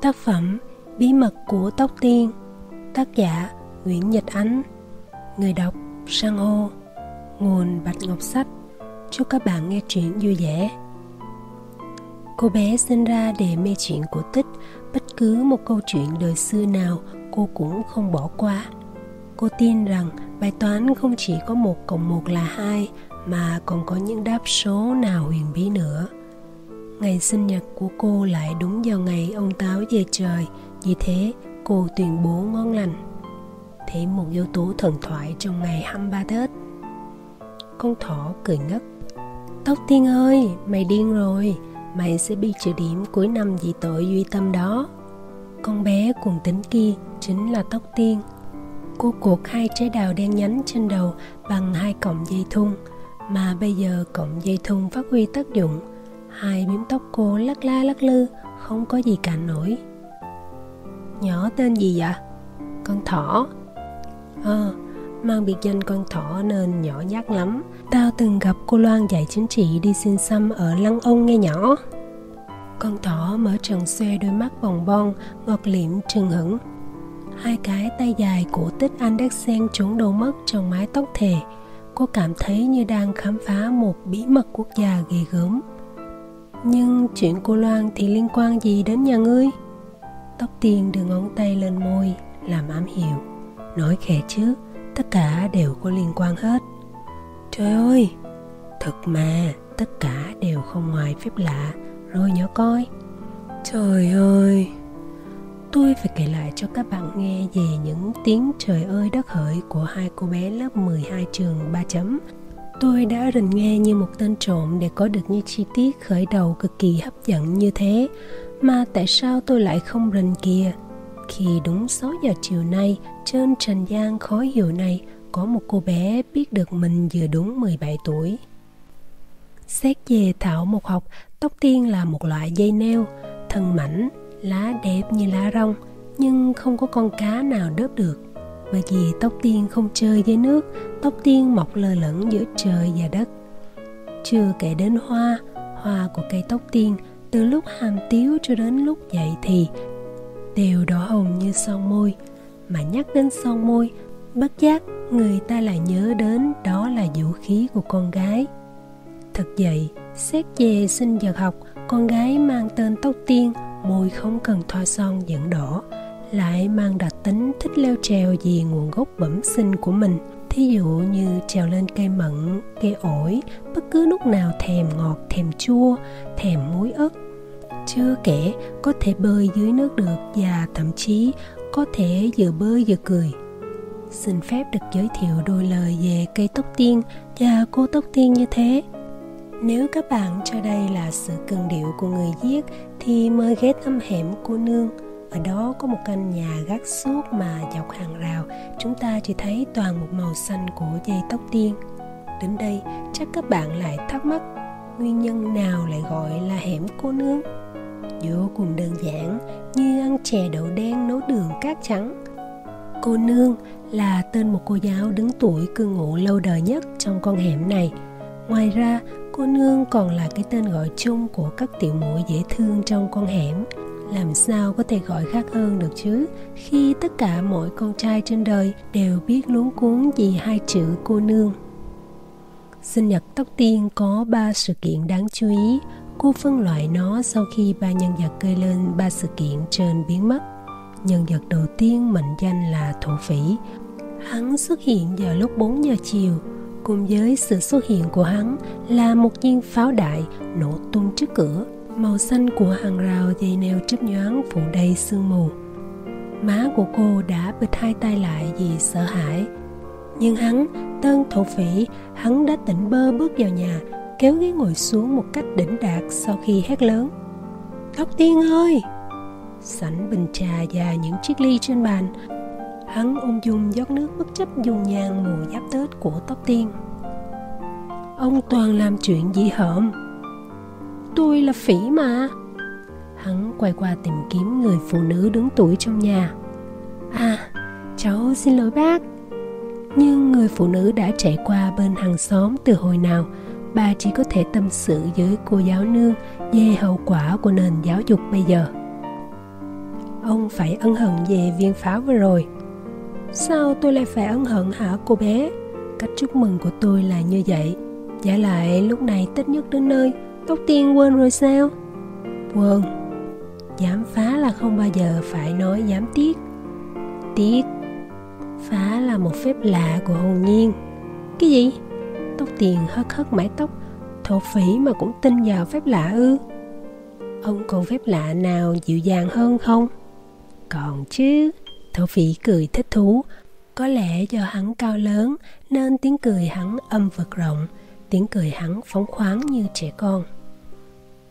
Tác phẩm Bí mật của tóc tiên, Tác giả Nguyễn Nhật Ánh. Người đọc Sang Hô Nguồn Bạch Ngọc Sách. Chúc các bạn nghe chuyện vui vẻ. Cô bé sinh ra để mê chuyện cổ tích, Bất cứ một câu chuyện đời xưa nào cô cũng không bỏ qua. Cô tin rằng bài toán không chỉ có một cộng một là hai, Mà còn có những đáp số nào huyền bí nữa. Ngày sinh nhật của cô lại đúng vào ngày ông Táo về trời. Vì thế cô tuyên bố ngon lành. Thêm một yếu tố thần thoại trong ngày 23 Tết. Con thỏ cười ngất. Tóc tiên ơi, mày điên rồi. Mày sẽ bị trừ điểm cuối năm vì tội duy tâm đó. Con bé cùng tính kia chính là tóc tiên. Cô cột hai trái đào đen nhánh trên đầu bằng hai cọng dây thun. Mà bây giờ cọng dây thun phát huy tác dụng hai bím tóc cô lắc la lắc lư, không có gì cản nổi. Nhỏ tên gì vậy? Con thỏ. Ờ mang biệt danh con thỏ nên nhỏ nhát lắm. Tao từng gặp cô loan dạy chính trị đi xin xăm ở lăng ông nghe nhỏ. Con thỏ mở trần xoe đôi mắt bồng bon, ngọt liệm, trừng hững. Hai cái tay dài của tích Andersen trốn đâu mất trong mái tóc thề. Cô cảm thấy như đang khám phá một bí mật quốc gia ghê gớm nhưng chuyện cô Loan thì liên quan gì đến nhà ngươi? Tóc tiên đưa ngón tay lên môi, làm ám hiệu. Nói khẽ chứ, tất cả đều có liên quan hết. Trời ơi, thật mà, tất cả đều không ngoài phép lạ, rồi nhỏ coi. Trời ơi, tôi phải kể lại cho các bạn nghe về những tiếng trời ơi đất hỡi của hai cô bé lớp 12 trường 3 chấm Tôi đã rình nghe như một tên trộm để có được những chi tiết khởi đầu cực kỳ hấp dẫn như thế. Mà tại sao tôi lại không rình kìa? Khi đúng 6 giờ chiều nay, trên trần gian khó hiểu này, có một cô bé biết được mình vừa đúng 17 tuổi. Xét về thảo một học, tóc tiên là một loại dây neo, thân mảnh, lá đẹp như lá rong, nhưng không có con cá nào đớp được bởi vì tóc tiên không chơi với nước, tóc tiên mọc lờ lẫn giữa trời và đất. Chưa kể đến hoa hoa của cây tóc tiên, từ lúc hàm tiếu cho đến lúc dậy thì đều đỏ hồng như son môi. Mà nhắc đến son môi, bất giác người ta lại nhớ đến đó là vũ khí của con gái. Thật vậy, xét về sinh vật học, con gái mang tên tóc tiên, môi không cần thoa son vẫn đỏ lại mang đặc tính thích leo trèo vì nguồn gốc bẩm sinh của mình. Thí dụ như trèo lên cây mận, cây ổi, bất cứ lúc nào thèm ngọt, thèm chua, thèm muối ớt. Chưa kể, có thể bơi dưới nước được và thậm chí có thể vừa bơi vừa cười. Xin phép được giới thiệu đôi lời về cây tóc tiên và cô tóc tiên như thế. Nếu các bạn cho đây là sự cần điệu của người viết, thì mời ghé thăm hẻm cô nương ở đó có một căn nhà gác suốt mà dọc hàng rào, chúng ta chỉ thấy toàn một màu xanh của dây tóc tiên. Đến đây, chắc các bạn lại thắc mắc, nguyên nhân nào lại gọi là hẻm cô nương? Vô cùng đơn giản, như ăn chè đậu đen nấu đường cát trắng. Cô nương là tên một cô giáo đứng tuổi cư ngụ lâu đời nhất trong con hẻm này. Ngoài ra, cô nương còn là cái tên gọi chung của các tiểu muội dễ thương trong con hẻm làm sao có thể gọi khác hơn được chứ? Khi tất cả mọi con trai trên đời đều biết luống cuốn vì hai chữ cô nương. Sinh nhật tóc tiên có ba sự kiện đáng chú ý. Cô phân loại nó sau khi ba nhân vật gây lên ba sự kiện trên biến mất. Nhân vật đầu tiên mệnh danh là thổ phỉ. Hắn xuất hiện vào lúc 4 giờ chiều. Cùng với sự xuất hiện của hắn là một viên pháo đại nổ tung trước cửa màu xanh của hàng rào dây neo chớp nhoáng phủ đầy sương mù. Má của cô đã bịt hai tay lại vì sợ hãi. Nhưng hắn tên thổ phỉ, hắn đã tỉnh bơ bước vào nhà, kéo ghế ngồi xuống một cách đỉnh đạt sau khi hét lớn. Tóc tiên ơi! Sảnh bình trà và những chiếc ly trên bàn. Hắn ung dung rót nước bất chấp dung nhan mùa giáp tết của tóc tiên. Ông toàn làm chuyện dị hợm tôi là phỉ mà. Hắn quay qua tìm kiếm người phụ nữ đứng tuổi trong nhà. À cháu xin lỗi bác. Nhưng người phụ nữ đã chạy qua bên hàng xóm từ hồi nào, bà chỉ có thể tâm sự với cô giáo nương về hậu quả của nền giáo dục bây giờ. Ông phải ân hận về viên pháo vừa rồi. Sao tôi lại phải ân hận hả, cô bé? Cách chúc mừng của tôi là như vậy. Giả lại lúc này tết nhất đến nơi tóc tiên quên rồi sao? Quên. Dám phá là không bao giờ phải nói dám tiếc. Tiếc phá là một phép lạ của hồn nhiên. Cái gì? Tóc tiền hất hất mái tóc, thổ phỉ mà cũng tin vào phép lạ ư? Ông còn phép lạ nào dịu dàng hơn không? Còn chứ, thổ phỉ cười thích thú. Có lẽ do hắn cao lớn, nên tiếng cười hắn âm vực rộng, tiếng cười hắn phóng khoáng như trẻ con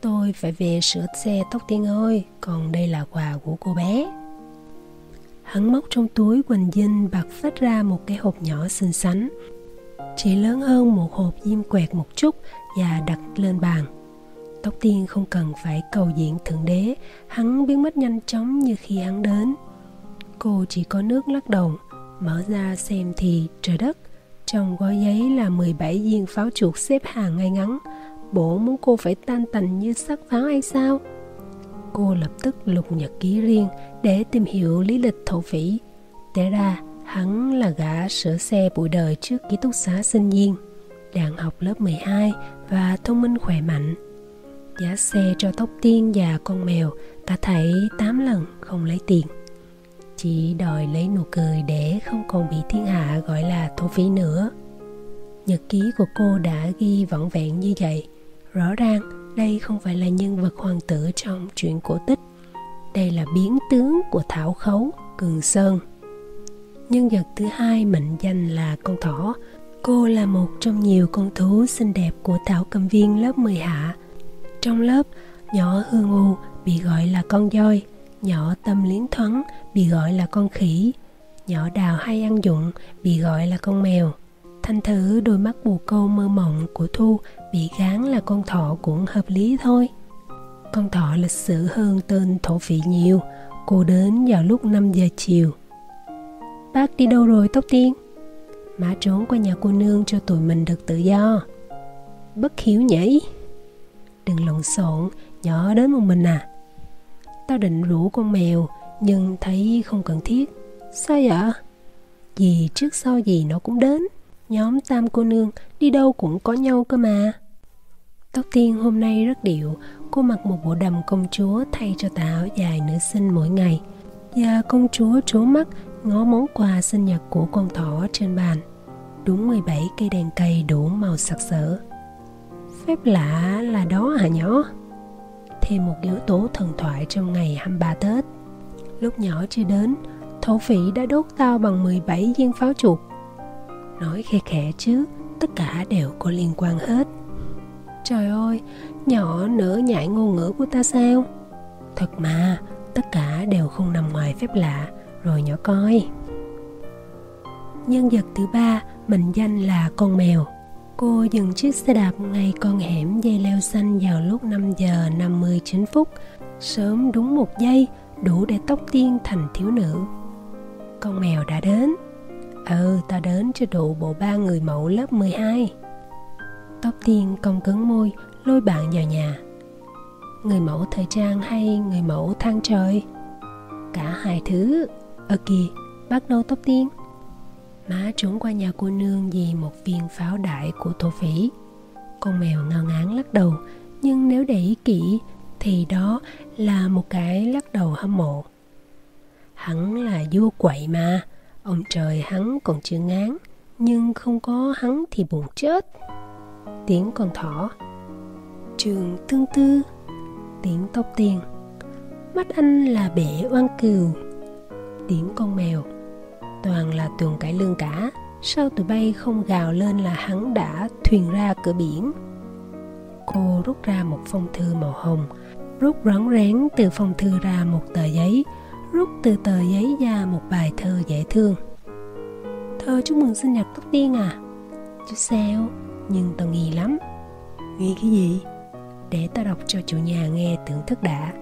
tôi phải về sửa xe tóc tiên ơi, còn đây là quà của cô bé. Hắn móc trong túi quần dinh bật phát ra một cái hộp nhỏ xinh xắn. Chỉ lớn hơn một hộp diêm quẹt một chút và đặt lên bàn. Tóc tiên không cần phải cầu diện thượng đế, hắn biến mất nhanh chóng như khi hắn đến. Cô chỉ có nước lắc đầu, mở ra xem thì trời đất, trong gói giấy là 17 viên pháo chuột xếp hàng ngay ngắn bố muốn cô phải tan tành như sắc pháo hay sao? Cô lập tức lục nhật ký riêng để tìm hiểu lý lịch thổ phỉ. Té ra, hắn là gã sửa xe bụi đời trước ký túc xá sinh viên, đang học lớp 12 và thông minh khỏe mạnh. Giá xe cho tóc tiên và con mèo cả thảy 8 lần không lấy tiền. Chỉ đòi lấy nụ cười để không còn bị thiên hạ gọi là thổ phỉ nữa. Nhật ký của cô đã ghi vỏn vẹn như vậy rõ ràng, đây không phải là nhân vật hoàng tử trong truyện cổ tích. Đây là biến tướng của thảo khấu cường sơn. Nhân vật thứ hai mệnh danh là con thỏ. Cô là một trong nhiều con thú xinh đẹp của thảo cầm viên lớp 10 hạ. Trong lớp, nhỏ hương u bị gọi là con voi, nhỏ tâm liến thoáng bị gọi là con khỉ, nhỏ đào hay ăn dụng bị gọi là con mèo thành thử đôi mắt bù câu mơ mộng của thu bị gán là con thỏ cũng hợp lý thôi. Con thỏ lịch sử hơn tên thổ phỉ nhiều, cô đến vào lúc 5 giờ chiều. Bác đi đâu rồi, tóc tiên? Má trốn qua nhà cô nương cho tụi mình được tự do. Bất hiếu nhỉ? Đừng lộn xộn, nhỏ đến một mình à? Tao định rủ con mèo, nhưng thấy không cần thiết. Sao vậy? Vì trước sau gì nó cũng đến nhóm tam cô nương đi đâu cũng có nhau cơ mà. Tóc tiên hôm nay rất điệu, cô mặc một bộ đầm công chúa thay cho tà áo dài nữ sinh mỗi ngày. Và công chúa trố mắt, ngó món quà sinh nhật của con thỏ trên bàn. Đúng 17 cây đèn cây đủ màu sặc sỡ. Phép lạ là đó hả nhỏ? Thêm một yếu tố thần thoại trong ngày 23 Tết. Lúc nhỏ chưa đến, thổ phỉ đã đốt tao bằng 17 viên pháo chuột nói khe khẽ chứ tất cả đều có liên quan hết trời ơi nhỏ nỡ nhại ngôn ngữ của ta sao thật mà tất cả đều không nằm ngoài phép lạ rồi nhỏ coi nhân vật thứ ba mệnh danh là con mèo Cô dừng chiếc xe đạp ngay con hẻm dây leo xanh vào lúc 5 giờ 59 phút, sớm đúng một giây đủ để tóc tiên thành thiếu nữ. Con mèo đã đến. Ừ, ta đến cho đủ bộ ba người mẫu lớp 12. Tóc tiên cong cứng môi, lôi bạn vào nhà. Người mẫu thời trang hay người mẫu thang trời? Cả hai thứ. Ơ kìa, bắt đầu tóc tiên má trốn qua nhà cô nương vì một viên pháo đại của thổ phỉ con mèo ngao ngán lắc đầu nhưng nếu để ý kỹ thì đó là một cái lắc đầu hâm mộ hắn là vua quậy mà ông trời hắn còn chưa ngán nhưng không có hắn thì buồn chết. Tiếng con thỏ. Trường tương tư. Tiếng tóc tiền, mắt anh là bể oan cừu. Tiếng con mèo. Toàn là tuần cải lương cả. Sao tụi bay không gào lên là hắn đã thuyền ra cửa biển? Cô rút ra một phong thư màu hồng rút rón rén từ phong thư ra một tờ giấy rút từ tờ giấy ra một bài thơ dễ thương. Thơ chúc mừng sinh nhật tóc tiên à? Chứ sao? Nhưng tao nghi lắm. Nghi cái gì? Để tao đọc cho chủ nhà nghe tưởng thức đã.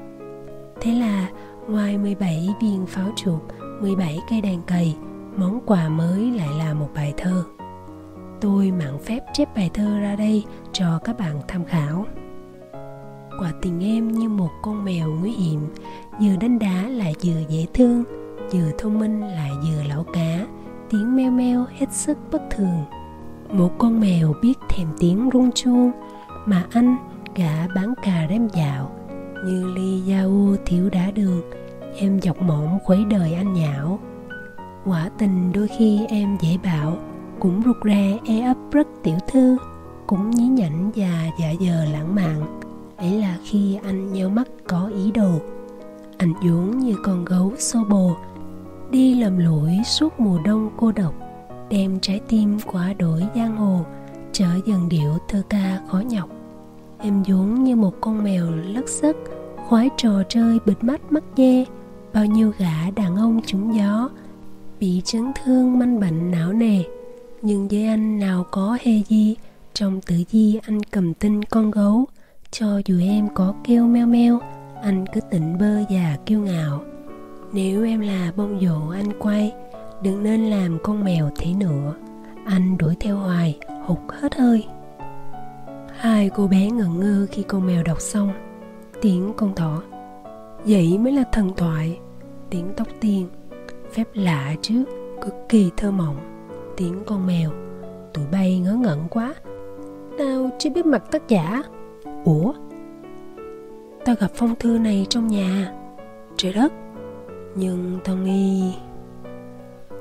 Thế là ngoài 17 viên pháo chuột 17 cây đàn cầy món quà mới lại là một bài thơ. Tôi mạn phép chép bài thơ ra đây cho các bạn tham khảo quả tình em như một con mèo nguy hiểm, vừa đánh đá lại vừa dễ thương, vừa thông minh lại vừa lão cá, tiếng meo meo hết sức bất thường. Một con mèo biết thèm tiếng rung chuông mà anh gã bán cà rem dạo. Như ly da u thiếu đá đường, em dọc mõm khuấy đời anh nhạo quả tình đôi khi em dễ bảo, cũng rụt rè e ấp rất tiểu thư, cũng nhí nhảnh và dạ dờ lãng mạn ấy là khi anh nheo mắt có ý đồ. Anh vốn như con gấu xô bồ, đi lầm lũi suốt mùa đông cô độc, đem trái tim quá đổi giang hồ, trở dần điệu thơ ca khó nhọc. Em vốn như một con mèo lất sức khoái trò chơi bịt mắt mắt dê bao nhiêu gã đàn ông trúng gió, bị chấn thương manh bệnh não nề. Nhưng với anh nào có hề gì, trong tử di anh cầm tinh con gấu cho dù em có kêu meo meo, anh cứ tỉnh bơ và kiêu ngạo. Nếu em là bông dụ anh quay, đừng nên làm con mèo thế nữa. Anh đuổi theo hoài, hụt hết hơi. Hai cô bé ngẩn ngơ khi con mèo đọc xong. Tiếng con thỏ. Vậy mới là thần thoại. Tiếng tóc tiên. Phép lạ chứ, cực kỳ thơ mộng. Tiếng con mèo. Tụi bay ngớ ngẩn quá. Tao chưa biết mặt tác giả ủa? Ta gặp phong thư này trong nhà. Trời đất. Nhưng tao nghi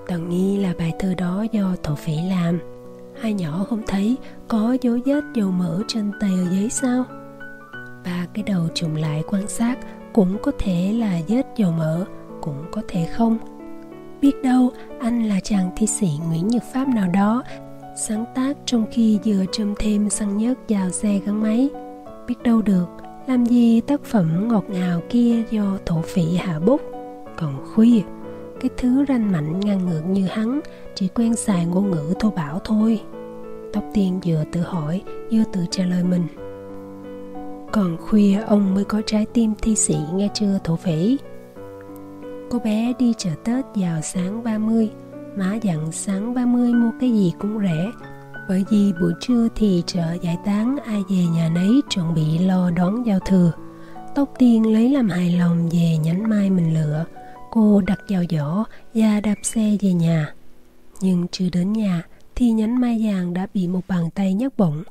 tao nghi là bài thơ đó do thổ phỉ làm. Hai nhỏ không thấy có dấu vết dầu mỡ trên tờ giấy sao? Ba cái đầu trùng lại quan sát cũng có thể là vết dầu mỡ, cũng có thể không. Biết đâu anh là chàng thi sĩ nguyễn nhật pháp nào đó, sáng tác trong khi vừa châm thêm xăng nhớt vào xe gắn máy biết đâu được, làm gì tác phẩm ngọt ngào kia do thổ phỉ hạ bút. Còn khuya, cái thứ ranh mạnh ngang ngược như hắn chỉ quen xài ngôn ngữ thô bạo thôi. Tóc tiên vừa tự hỏi, vừa tự trả lời mình. Còn khuya, ông mới có trái tim thi sĩ nghe chưa thổ phỉ? Cô bé đi chợ Tết vào sáng 30 Má dặn sáng 30 mua cái gì cũng rẻ. Bởi vì buổi trưa thì chợ giải tán, ai về nhà nấy chuẩn bị lo đón giao thừa Tóc tiên lấy làm hài lòng về nhánh mai mình lựa Cô đặt vào giỏ và đạp xe về nhà Nhưng chưa đến nhà, thì nhánh mai vàng đã bị một bàn tay nhấc bổng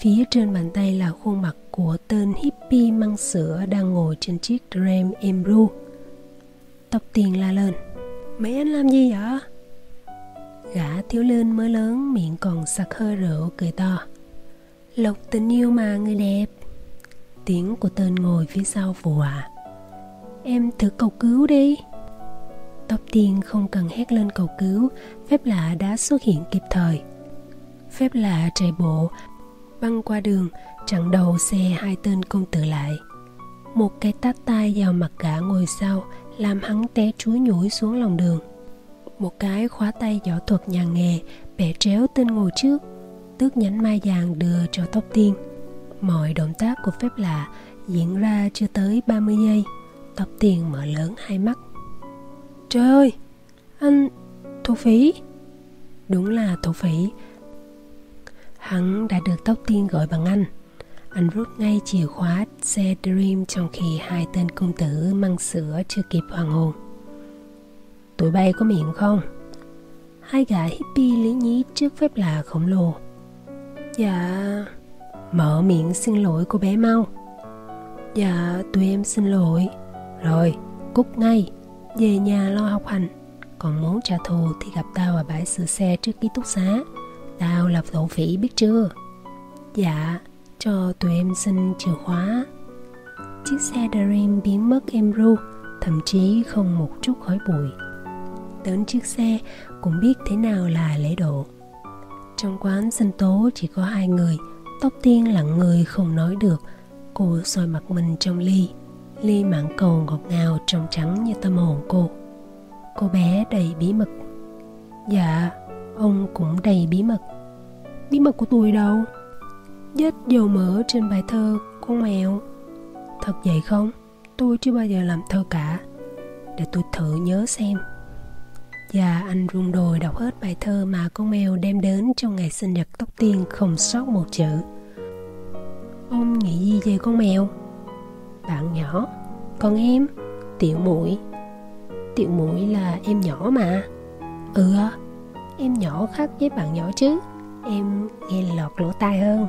Phía trên bàn tay là khuôn mặt của tên hippie măng sữa đang ngồi trên chiếc tram Embru. Tóc tiền la lên. Mấy anh làm gì vậy? Gã thiếu lên mới lớn miệng còn sặc hơi rượu cười to. Lộc tình yêu mà người đẹp. Tiếng của tên ngồi phía sau phụ họa. Em thử cầu cứu đi. Tóc tiên không cần hét lên cầu cứu, phép lạ đã xuất hiện kịp thời. Phép lạ chạy bộ, băng qua đường, chặn đầu xe hai tên công tử lại. Một cái tát tay vào mặt gã ngồi sau, làm hắn té chúi nhủi xuống lòng đường. Một cái khóa tay võ thuật nhà nghề bẻ tréo tên ngồi trước, tước nhánh mai vàng đưa cho tóc tiên. Mọi động tác của phép lạ diễn ra chưa tới 30 giây. Tóc tiên mở lớn hai mắt. Trời ơi, anh thổ phỉ. Đúng là thổ phỉ. Hắn đã được tóc tiên gọi bằng anh. Anh rút ngay chìa khóa xe Dream trong khi hai tên công tử măng sữa chưa kịp hoàng hồn. Tụi bay có miệng không? Hai gã hippie lý nhí trước phép lạ khổng lồ. Dạ... Mở miệng xin lỗi cô bé mau. Dạ, tụi em xin lỗi. Rồi, cút ngay, về nhà lo học hành. Còn muốn trả thù thì gặp tao ở bãi sửa xe trước ký túc xá. Tao là thổ phỉ biết chưa? Dạ, cho tụi em xin chìa khóa. Chiếc xe Dream biến mất em ru, thậm chí không một chút khói bụi. Đến chiếc xe cũng biết thế nào là lễ độ. Trong quán sinh tố chỉ có hai người, tóc tiên lặng người không nói được. Cô soi mặt mình trong ly, ly mãn cầu ngọt ngào trong trắng như tâm hồn cô. Cô bé đầy bí mật. Dạ, ông cũng đầy bí mật. Bí mật của tôi đâu? vết dầu mỡ trên bài thơ con mèo thật vậy không tôi chưa bao giờ làm thơ cả để tôi thử nhớ xem và anh rung đồi đọc hết bài thơ mà con mèo đem đến trong ngày sinh nhật tóc tiên không sót một chữ. Ông nghĩ gì về con mèo bạn nhỏ còn em, tiểu mũi tiểu mũi là em nhỏ mà. Ừ em nhỏ khác với bạn nhỏ chứ. Em nghe lọt lỗ tai hơn.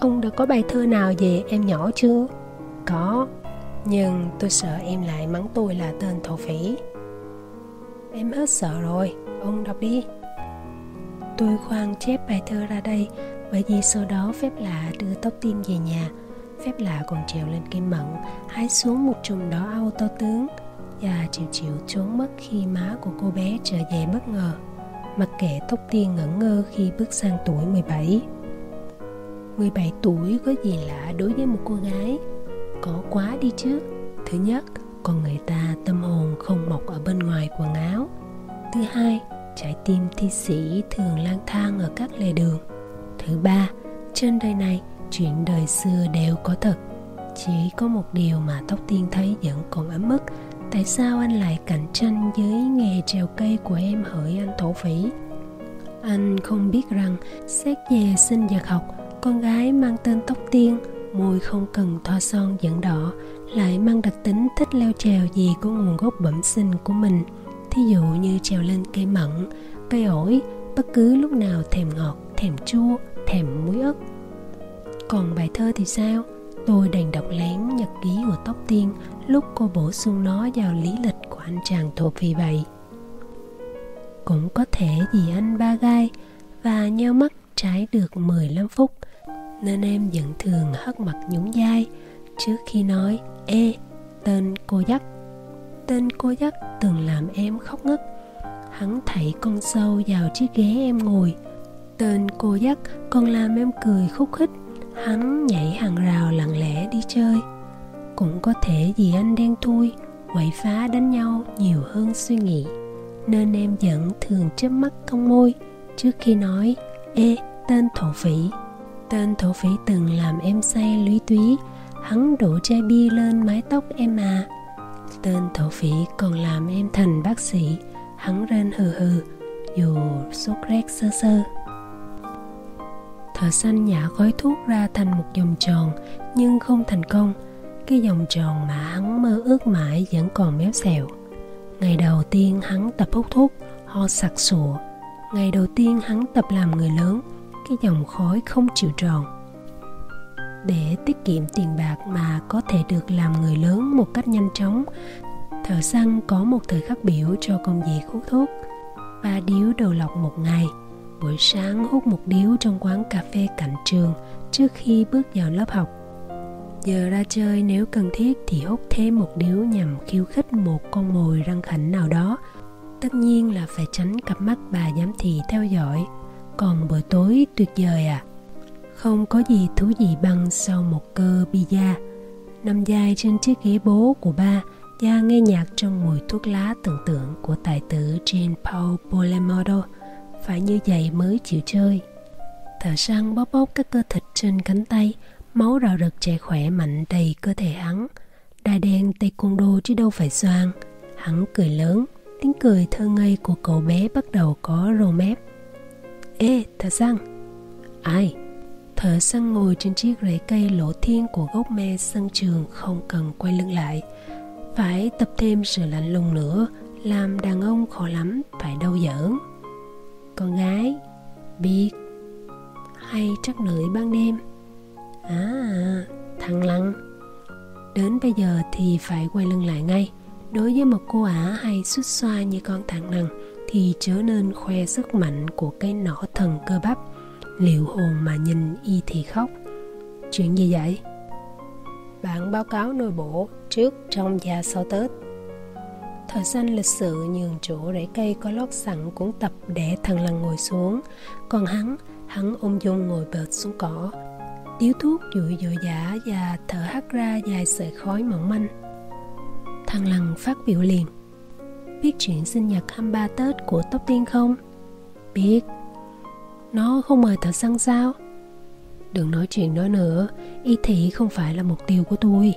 Ông đã có bài thơ nào về em nhỏ chưa? Có, nhưng tôi sợ em lại mắng tôi là tên thổ phỉ em hết sợ rồi, ông đọc đi. Tôi khoan chép bài thơ ra đây, bởi vì sau đó phép lạ đưa tóc tiên về nhà. Phép lạ còn trèo lên cây mận hái xuống một chùm đỏ au to tướng. Và chịu chịu trốn mất khi má của cô bé trở về bất ngờ. Mặc kệ tóc tiên ngẩn ngơ khi bước sang tuổi 17 17 tuổi có gì lạ đối với một cô gái? Có quá đi chứ. Thứ nhất con người ta tâm hồn không mọc ở bên ngoài quần áo. Thứ hai, trái tim thi sĩ thường lang thang ở các lề đường. Thứ ba, trên đời này, chuyện đời xưa đều có thật. Chỉ có một điều mà tóc tiên thấy vẫn còn ấm ức. Tại sao anh lại cạnh tranh với nghề trèo cây của em hỡi anh thổ phỉ? Anh không biết rằng, xét về sinh vật học, con gái mang tên tóc tiên, môi không cần thoa son dẫn đỏ lại mang đặc tính thích leo trèo gì có nguồn gốc bẩm sinh của mình. Thí dụ như trèo lên cây mận, cây ổi, bất cứ lúc nào thèm ngọt, thèm chua, thèm muối ớt. Còn bài thơ thì sao? Tôi đành đọc lén nhật ký của tóc tiên lúc cô bổ sung nó vào lý lịch của anh chàng thuộc phi vậy. Cũng có thể vì anh ba gai và nheo mắt trái được 15 phút, nên em vẫn thường hất mặt nhún vai trước khi nói. E, tên cô dắt. Tên cô dắt từng làm em khóc ngất. Hắn thảy con sâu vào chiếc ghế em ngồi. Tên cô dắt còn làm em cười khúc khích. Hắn nhảy hàng rào lặng lẽ đi chơi. Cũng có thể vì anh đen thui quậy phá đánh nhau nhiều hơn suy nghĩ. Nên em vẫn thường chớp mắt cong môi trước khi nói ê tên thổ phỉ. Tên thổ phỉ từng làm em say lúy túy hắn đổ chai bia lên mái tóc em à tên thổ phỉ còn làm em thành bác sĩ. Hắn rên hừ hừ, dù sốt rét sơ sơ. Thợ xanh nhả khói thuốc ra thành một vòng tròn, nhưng không thành công. Cái vòng tròn mà hắn mơ ước mãi vẫn còn méo xẹo. Ngày đầu tiên hắn tập hút thuốc, ho sặc sụa. Ngày đầu tiên hắn tập làm người lớn, cái dòng khói không chịu tròn để tiết kiệm tiền bạc mà có thể được làm người lớn một cách nhanh chóng. Thợ săn có một thời khắc biểu cho công việc hút thuốc. Ba điếu đầu lọc một ngày. Buổi sáng hút một điếu trong quán cà phê cạnh trường trước khi bước vào lớp học. Giờ ra chơi nếu cần thiết thì hút thêm một điếu nhằm khiêu khích một con mồi răng khảnh nào đó. Tất nhiên là phải tránh cặp mắt bà giám thị theo dõi. Còn buổi tối tuyệt vời à không có gì thú vị bằng sau một cơ pizza nằm dài trên chiếc ghế bố của ba và nghe nhạc trong mùi thuốc lá tưởng tượng của tài tử Jean Paul Polemodo. phải như vậy mới chịu chơi. Thợ săn bóp bóp các cơ thịt trên cánh tay, máu rào rực chạy khỏe mạnh đầy cơ thể hắn. Đai đen taekwondo chứ đâu phải xoan hắn cười lớn, tiếng cười thơ ngây của cậu bé bắt đầu có rô mép. Ê thợ săn ai? Thợ săn ngồi trên chiếc rễ cây lỗ thiên của gốc me sân trường không cần quay lưng lại. Phải tập thêm sự lạnh lùng nữa, làm đàn ông khó lắm, phải đau giỡn. Con gái, biết. Hay trắc lưỡi ban đêm? À thằng lăng. Đến bây giờ thì phải quay lưng lại ngay. Đối với một cô ả hay xuất xoa như con thằng lăng thì trở nên khoe sức mạnh của cái nỏ thần cơ bắp liệu hồn mà nhìn y thì khóc. Chuyện gì vậy? Bạn báo cáo nội bộ trước, trong và sau tết. Thời xanh lịch sự nhường chỗ rễ cây có lót sẵn cũng tập để thằng lằn ngồi xuống. Còn hắn hắn ung dung ngồi bệt xuống cỏ, điếu thuốc dụi dội dã và thở hắt ra dài sợi khói mỏng manh. Thằng lằn phát biểu liền. Biết chuyện sinh nhật 23 Tết của Tóc Tiên không? Biết. Nó không mời thợ săn sao? Đừng nói chuyện đó nữa Y thị không phải là mục tiêu của tôi.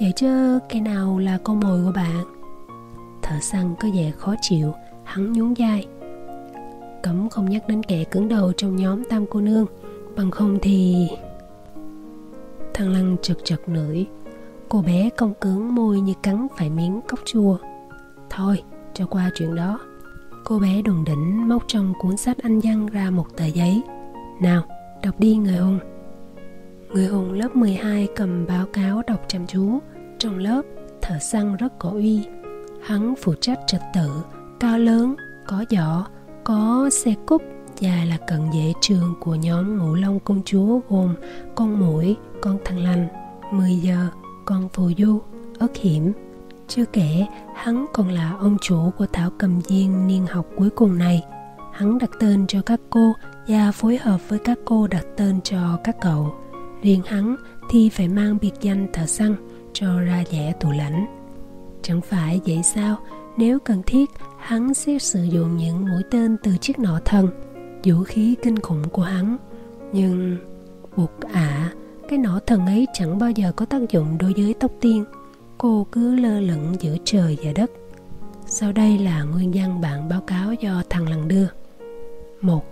Vậy chứ cái nào là con mồi của bạn? Thợ săn có vẻ khó chịu Hắn nhún vai. Cấm không nhắc đến kẻ cứng đầu trong nhóm tam cô nương Bằng không thì... Thằng Lăng chật chật nưỡi Cô bé cong cứng môi như cắn phải miếng cốc chua. Thôi, cho qua chuyện đó. Cô bé đùng đỉnh móc trong cuốn sách anh văn ra một tờ giấy. Nào, đọc đi người hùng. Người hùng lớp 12 cầm báo cáo đọc chăm chú. Trong lớp, thợ săn rất có uy. Hắn phụ trách trật tự, cao lớn, có giỏ, có xe cúp và là cận vệ trường của nhóm ngũ long công chúa gồm con mũi, con thằng lành, 10 giờ, con phù du, ớt hiểm. Chưa kể, hắn còn là ông chủ của thảo cầm viên niên học cuối cùng này. Hắn đặt tên cho các cô và phối hợp với các cô đặt tên cho các cậu. Riêng hắn thì phải mang biệt danh thợ săn cho ra vẻ thủ lãnh. Chẳng phải vậy sao, nếu cần thiết, hắn sẽ sử dụng những mũi tên từ chiếc nỏ thần, vũ khí kinh khủng của hắn. Nhưng, buộc ạ à, cái nỏ thần ấy chẳng bao giờ có tác dụng đối với tóc tiên. Cô cứ lơ lửng giữa trời và đất. Sau đây là nguyên nhân bạn báo cáo do thằng lần đưa. một,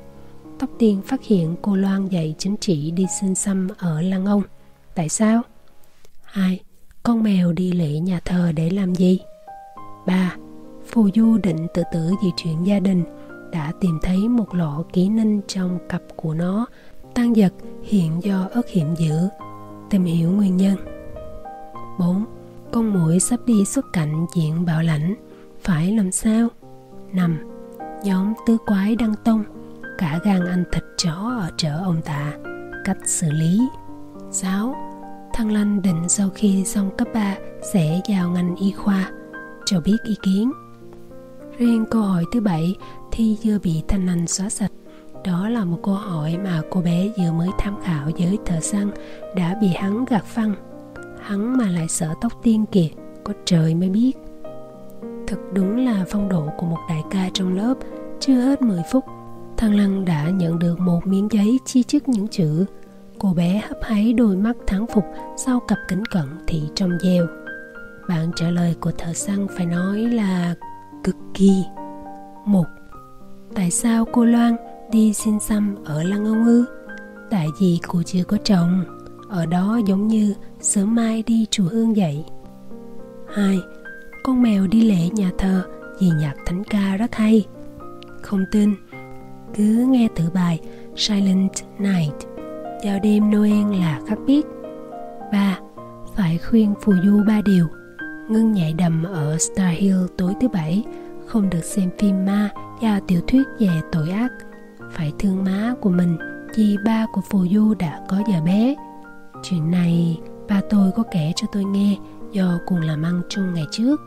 Tóc tiên phát hiện cô Loan dạy chính trị đi xin xăm ở Lăng Ông. Tại sao? 2. Con mèo đi lễ nhà thờ để làm gì? 3. Phù Du định tự tử vì chuyện gia đình đã tìm thấy một lọ ký ninh trong cặp của nó tan vật hiện do ớt hiểm dữ tìm hiểu nguyên nhân 4. Con mũi sắp đi xuất cảnh diện bạo lãnh, phải làm sao? Năm, Nhóm tứ quái đăng tông, cả gan ăn thịt chó ở chợ ông tạ. Cách xử lý. 6. Thăng Lanh định sau khi xong cấp 3 sẽ vào ngành y khoa. Cho biết ý kiến. Riêng câu hỏi thứ bảy, thi chưa bị thanh Lanh xóa sạch. Đó là một câu hỏi mà cô bé vừa mới tham khảo với thợ săn đã bị hắn gạt phăng hắn mà lại sợ tóc tiên kìa, có trời mới biết. Thật đúng là phong độ của một đại ca trong lớp, chưa hết 10 phút thằng lăng đã nhận được một miếng giấy chi chích những chữ. Cô bé hấp háy đôi mắt thắng phục sau cặp kính cận thị trong gieo. Bạn trả lời của thợ săn phải nói là cực kỳ. Một, tại sao cô loan đi xin xăm ở lăng ông ư tại vì cô chưa có chồng. Ở đó giống như sớm mai đi chùa hương dậy. hai, con mèo đi lễ nhà thờ vì nhạc thánh ca rất hay. Không tin, cứ nghe tự bài silent night, vào đêm noel là khắc biết. Ba, phải khuyên phù du ba điều, ngưng nhảy đầm ở star hill tối thứ bảy, không được xem phim ma và tiểu thuyết về tội ác. Phải thương má của mình vì ba của phù du đã có giờ bé. Chuyện này ba tôi có kể cho tôi nghe do cùng làm ăn chung ngày trước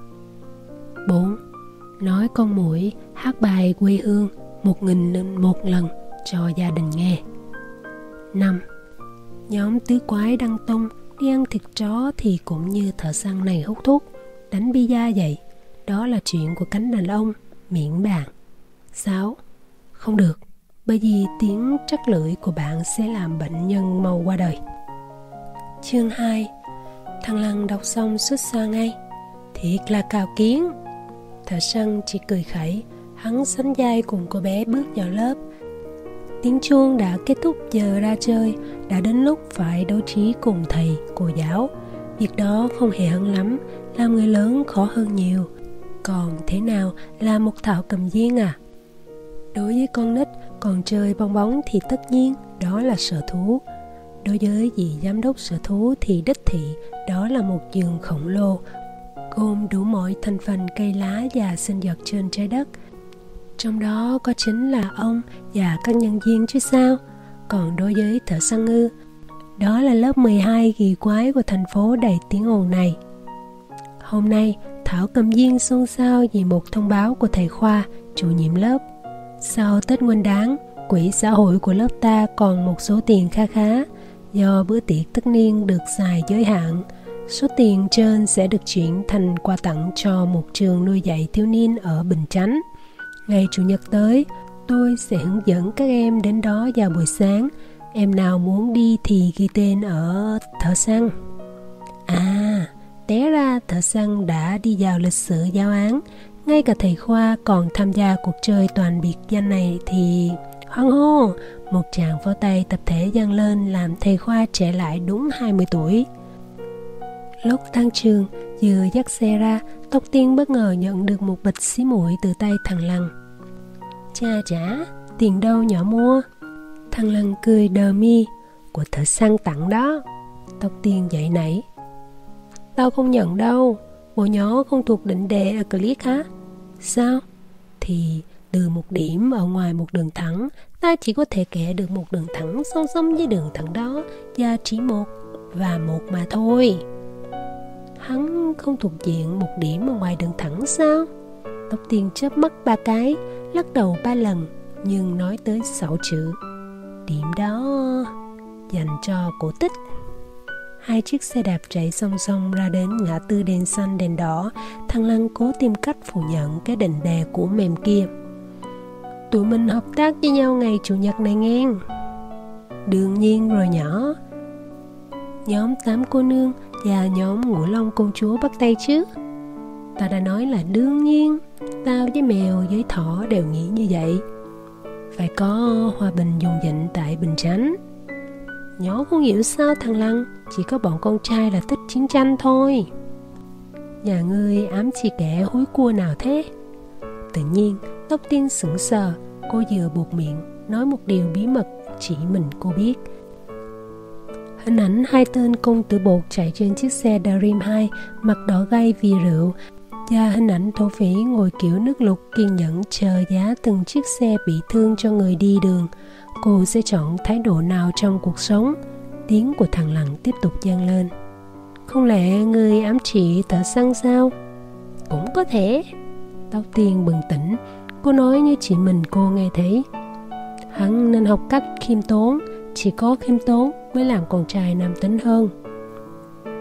4. Nói con mũi hát bài quê hương một nghìn một lần cho gia đình nghe 5. Nhóm tứ quái đăng tông đi ăn thịt chó thì cũng như thợ săn này hút thuốc, đánh bi da vậy đó là chuyện của cánh đàn ông, miễn bạn. 6. Không được, bởi vì tiếng trắc lưỡi của bạn sẽ làm bệnh nhân mau qua đời. Chương 2 Thằng Lăng đọc xong xuất xa ngay. Thiệt là cào kiến. Thợ săn chỉ cười khẩy. Hắn sánh vai cùng cô bé bước vào lớp. Tiếng chuông đã kết thúc giờ ra chơi. Đã đến lúc phải đấu trí cùng thầy, cô giáo. Việc đó không hề hơn lắm Làm người lớn khó hơn nhiều. Còn thế nào là một thảo cầm viên à? Đối với con nít còn chơi bong bóng thì tất nhiên đó là sở thú đối với vị giám đốc sở thú thì đích thị, đó là một giường khổng lồ, gồm đủ mọi thành phần cây lá và sinh vật trên trái đất. Trong đó có chính là ông và các nhân viên chứ sao. Còn đối với thợ săn ngư, đó là lớp 12 kỳ quái của thành phố đầy tiếng ồn này. Hôm nay, thảo cầm viên xôn xao vì một thông báo của thầy khoa, chủ nhiệm lớp. Sau tết nguyên đáng quỹ xã hội của lớp ta còn một số tiền kha khá do bữa tiệc tất niên được xài giới hạn, số tiền trên sẽ được chuyển thành quà tặng cho một trường nuôi dạy thiếu niên ở bình chánh. Ngày chủ nhật tới, tôi sẽ hướng dẫn các em đến đó vào buổi sáng. Em nào muốn đi thì ghi tên ở thợ săn. À té ra thợ săn đã đi vào lịch sử giáo án. Ngay cả thầy khoa còn tham gia cuộc chơi toàn biệt danh này thì hoan hô một tràng pháo tay tập thể dâng lên làm thầy khoa trẻ lại đúng 20 tuổi Lúc tăng trường, vừa dắt xe ra, Tóc Tiên bất ngờ nhận được một bịch xí muội từ tay thằng Lăng. Cha trả, tiền đâu nhỏ mua? Thằng Lăng cười đờ mi, của thợ săn tặng đó. Tóc Tiên dậy nảy. Tao không nhận đâu, bộ nhỏ không thuộc định đề ở clip hả? Sao? Thì từ một điểm ở ngoài một đường thẳng, ta chỉ có thể kẻ được một đường thẳng song song với đường thẳng đó và chỉ một và một mà thôi. Hắn không thuộc diện một điểm ở ngoài đường thẳng sao? Tóc tiên chớp mắt ba cái, lắc đầu ba lần, nhưng nói tới sáu chữ. Điểm đó dành cho cổ tích. Hai chiếc xe đạp chạy song song ra đến ngã tư đèn xanh đèn đỏ, thằng Lăng cố tìm cách phủ nhận cái định đề của mềm kia. Tụi mình hợp tác với nhau ngày Chủ nhật này nghe. Đương nhiên rồi nhỏ. Nhóm tám cô nương và nhóm ngũ long công chúa bắt tay chứ. Ta đã nói là đương nhiên, tao với mèo với thỏ đều nghĩ như vậy. Phải có hòa bình dùng dịnh tại bình chánh. Nhỏ không hiểu sao thằng lăng chỉ có bọn con trai là thích chiến tranh thôi. Nhà ngươi ám chỉ kẻ húi cua nào thế? Tự nhiên, tóc tiên sững sờ cô vừa buộc miệng, nói một điều bí mật, chỉ mình cô biết Hình ảnh hai tên công tử bột chạy trên chiếc xe Dream 2 mặt đỏ gay vì rượu và hình ảnh thổ phỉ ngồi kiểu nước lục kiên nhẫn chờ giá từng chiếc xe bị thương cho người đi đường. Cô sẽ chọn thái độ nào trong cuộc sống? Tiếng của thằng lặng tiếp tục vang lên. Không lẽ người ám chỉ tờ xăng sao? Cũng có thể. Tóc tiên bừng tỉnh, cô nói như chỉ mình cô nghe thấy. Hắn nên học cách khiêm tốn, chỉ có khiêm tốn mới làm con trai nam tính hơn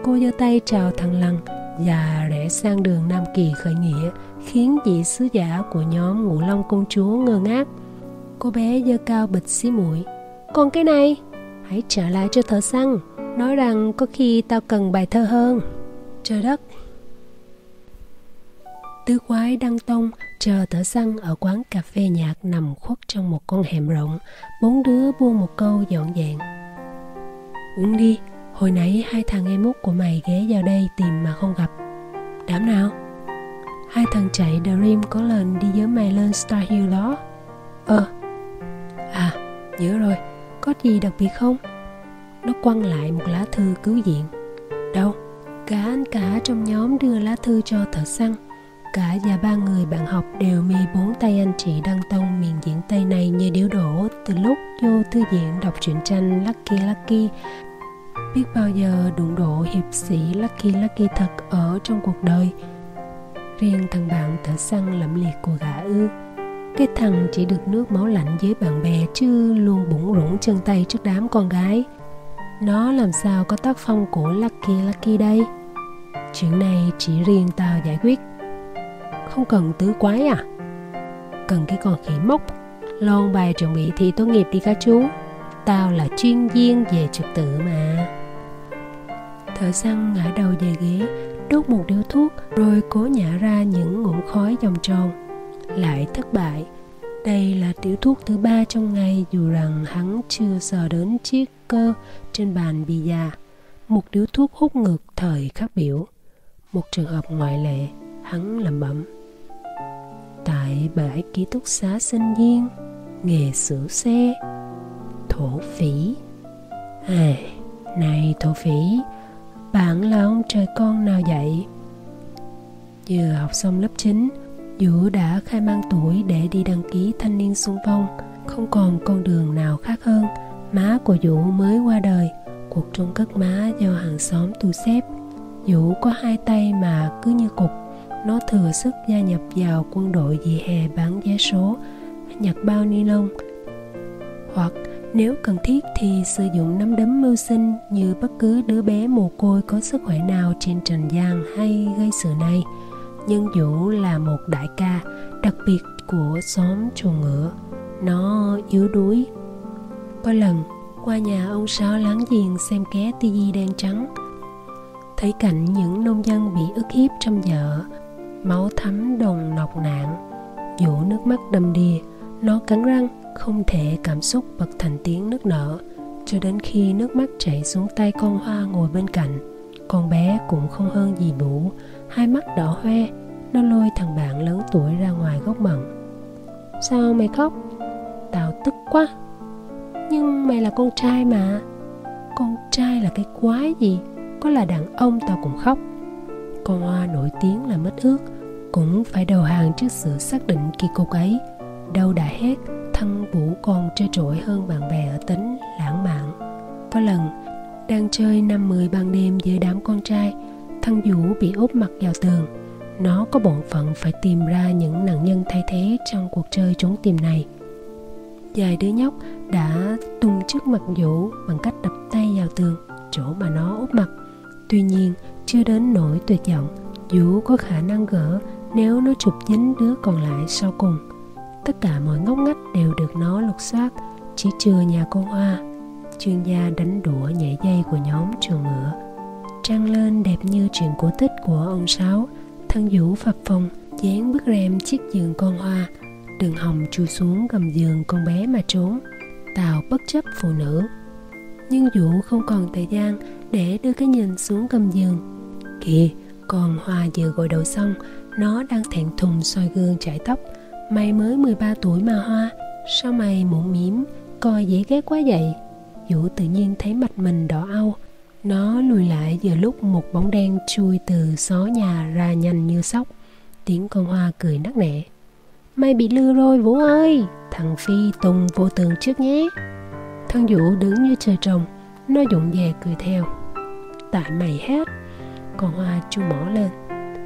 cô giơ tay chào thằng lăng và rẽ sang đường Nam Kỳ khởi nghĩa khiến vị sứ giả của nhóm Ngũ Long công chúa ngơ ngác. Cô bé giơ cao bịch xí mũi. Còn cái này, hãy trả lại cho thợ săn, nói rằng có khi tao cần bài thơ hơn. Trời đất! Tứ quái đăng tông chờ thở xăng ở quán cà phê nhạc nằm khuất trong một con hẻm rộng. Bốn đứa buông một câu dọn dẹn. Uống đi, hồi nãy hai thằng em út của mày ghé vào đây tìm mà không gặp. Đám nào? Hai thằng chạy Dream có lần đi với mày lên Star Hill đó. Ờ. À nhớ rồi. Có gì đặc biệt không? Nó quăng lại một lá thư cứu diện đâu, cả anh cả trong nhóm đưa lá thư cho thợ săn cả và ba người bạn học đều mê bốn tay anh chị đăng tông miền diễn tây này như điếu đổ. Từ lúc vô thư viện đọc truyện tranh Lucky Lucky, biết bao giờ đụng độ hiệp sĩ Lucky Lucky thật ở trong cuộc đời. Riêng thằng bạn thợ săn lẫm liệt của gã ư. Cái thằng chỉ được nước máu lạnh với bạn bè chứ luôn bủng rủng chân tay trước đám con gái. Nó làm sao có tác phong của Lucky Lucky đây? Chuyện này chỉ riêng tao giải quyết không cần tứ quái à? Cần cái con khỉ mốc. Lon bài chuẩn bị thi tốt nghiệp đi các chú. Tao là chuyên viên về trật tự mà. Thợ săn ngã đầu về ghế, đốt một điếu thuốc, rồi cố nhả ra những ngụm khói vòng tròn. Lại thất bại. Đây là điếu thuốc thứ ba trong ngày, dù rằng hắn chưa sờ đến chiếc cơ trên bàn bì già. Một điếu thuốc hút ngược thời khắc biểu. Một trường hợp ngoại lệ, hắn lẩm bẩm tại bãi ký túc xá sinh viên nghề sửa xe thổ phỉ. À, này thổ phỉ bạn là ông trời con nào vậy? Vừa học xong lớp 9 Vũ đã khai mang tuổi để đi đăng ký thanh niên xung phong. Không còn con đường nào khác hơn Má của Vũ mới qua đời. Cuộc trôn cất má do hàng xóm tu xếp. Vũ có hai tay mà cứ như cục. Nó thừa sức gia nhập vào quân đội dì hè bán vé số Nhặt bao ni lông Hoặc nếu cần thiết thì sử dụng nắm đấm mưu sinh như bất cứ đứa bé mồ côi có sức khỏe nào trên trần gian hay gây sự này. Nhân Vũ là một đại ca đặc biệt của xóm chuồng ngựa. Nó yếu đuối. Có lần qua nhà ông Sáu láng giềng xem ké tivi đen trắng. Thấy cảnh những nông dân bị ức hiếp trong vợ, máu thấm đồng nọc nạn, Vũ nước mắt đầm đìa, nó cắn răng không thể cảm xúc bật thành tiếng nước nở. Cho đến khi nước mắt chảy xuống tay con hoa ngồi bên cạnh con bé cũng không hơn gì Vũ Hai mắt đỏ hoe Nó lôi thằng bạn lớn tuổi ra ngoài góc mận Sao mày khóc? Tao tức quá. Nhưng mày là con trai mà. Con trai là cái quái gì? Có là đàn ông tao cũng khóc. Con hoa nổi tiếng là mất ước, Cũng phải đầu hàng trước sự xác định kỳ cục ấy, Đâu đã hết, Thân vũ còn trơ trội hơn bạn bè ở tính lãng mạn. Có lần, đang chơi năm mười ban đêm với đám con trai, thân Vũ bị úp mặt vào tường. Nó có bổn phận phải tìm ra những nạn nhân thay thế trong cuộc chơi trốn tìm này. Vài đứa nhóc đã tung trước mặt Vũ bằng cách đập tay vào tường, Chỗ mà nó úp mặt. Tuy nhiên chưa đến nỗi tuyệt vọng. Vũ có khả năng gỡ, nếu nó chụp dính đứa còn lại sau cùng, Tất cả mọi ngóc ngách đều được nó lục soát Chỉ trừ nhà cô Hoa, chuyên gia đánh đũa nhảy dây của nhóm trường ngựa. Trăng lên đẹp như chuyện cổ tích của ông sáu. Thân vũ phập phồng, dán bức rèm chiếc giường con hoa. Đường hồng chui xuống gầm giường con bé mà trốn tào bất chấp phụ nữ. Nhưng vũ không còn thời gian để đưa cái nhìn xuống gầm giường kìa con hoa vừa gội đầu xong, nó đang thẹn thùng soi gương chải tóc. Mày mới 13 tuổi mà hoa, sao mày muộn mím coi dễ ghét quá vậy? Vũ tự nhiên thấy mặt mình đỏ au. Nó lùi lại giờ lúc một bóng đen chui từ xó nhà ra nhanh như sóc. Tiếng con hoa cười nắc nẻ. Mày bị lừa rồi, Vũ ơi! Thằng Phi tung vô tường trước nhé. Thằng Vũ đứng như trời trồng, Nó dụng về cười theo. Tại mày hết còn hoa chu mỏ lên.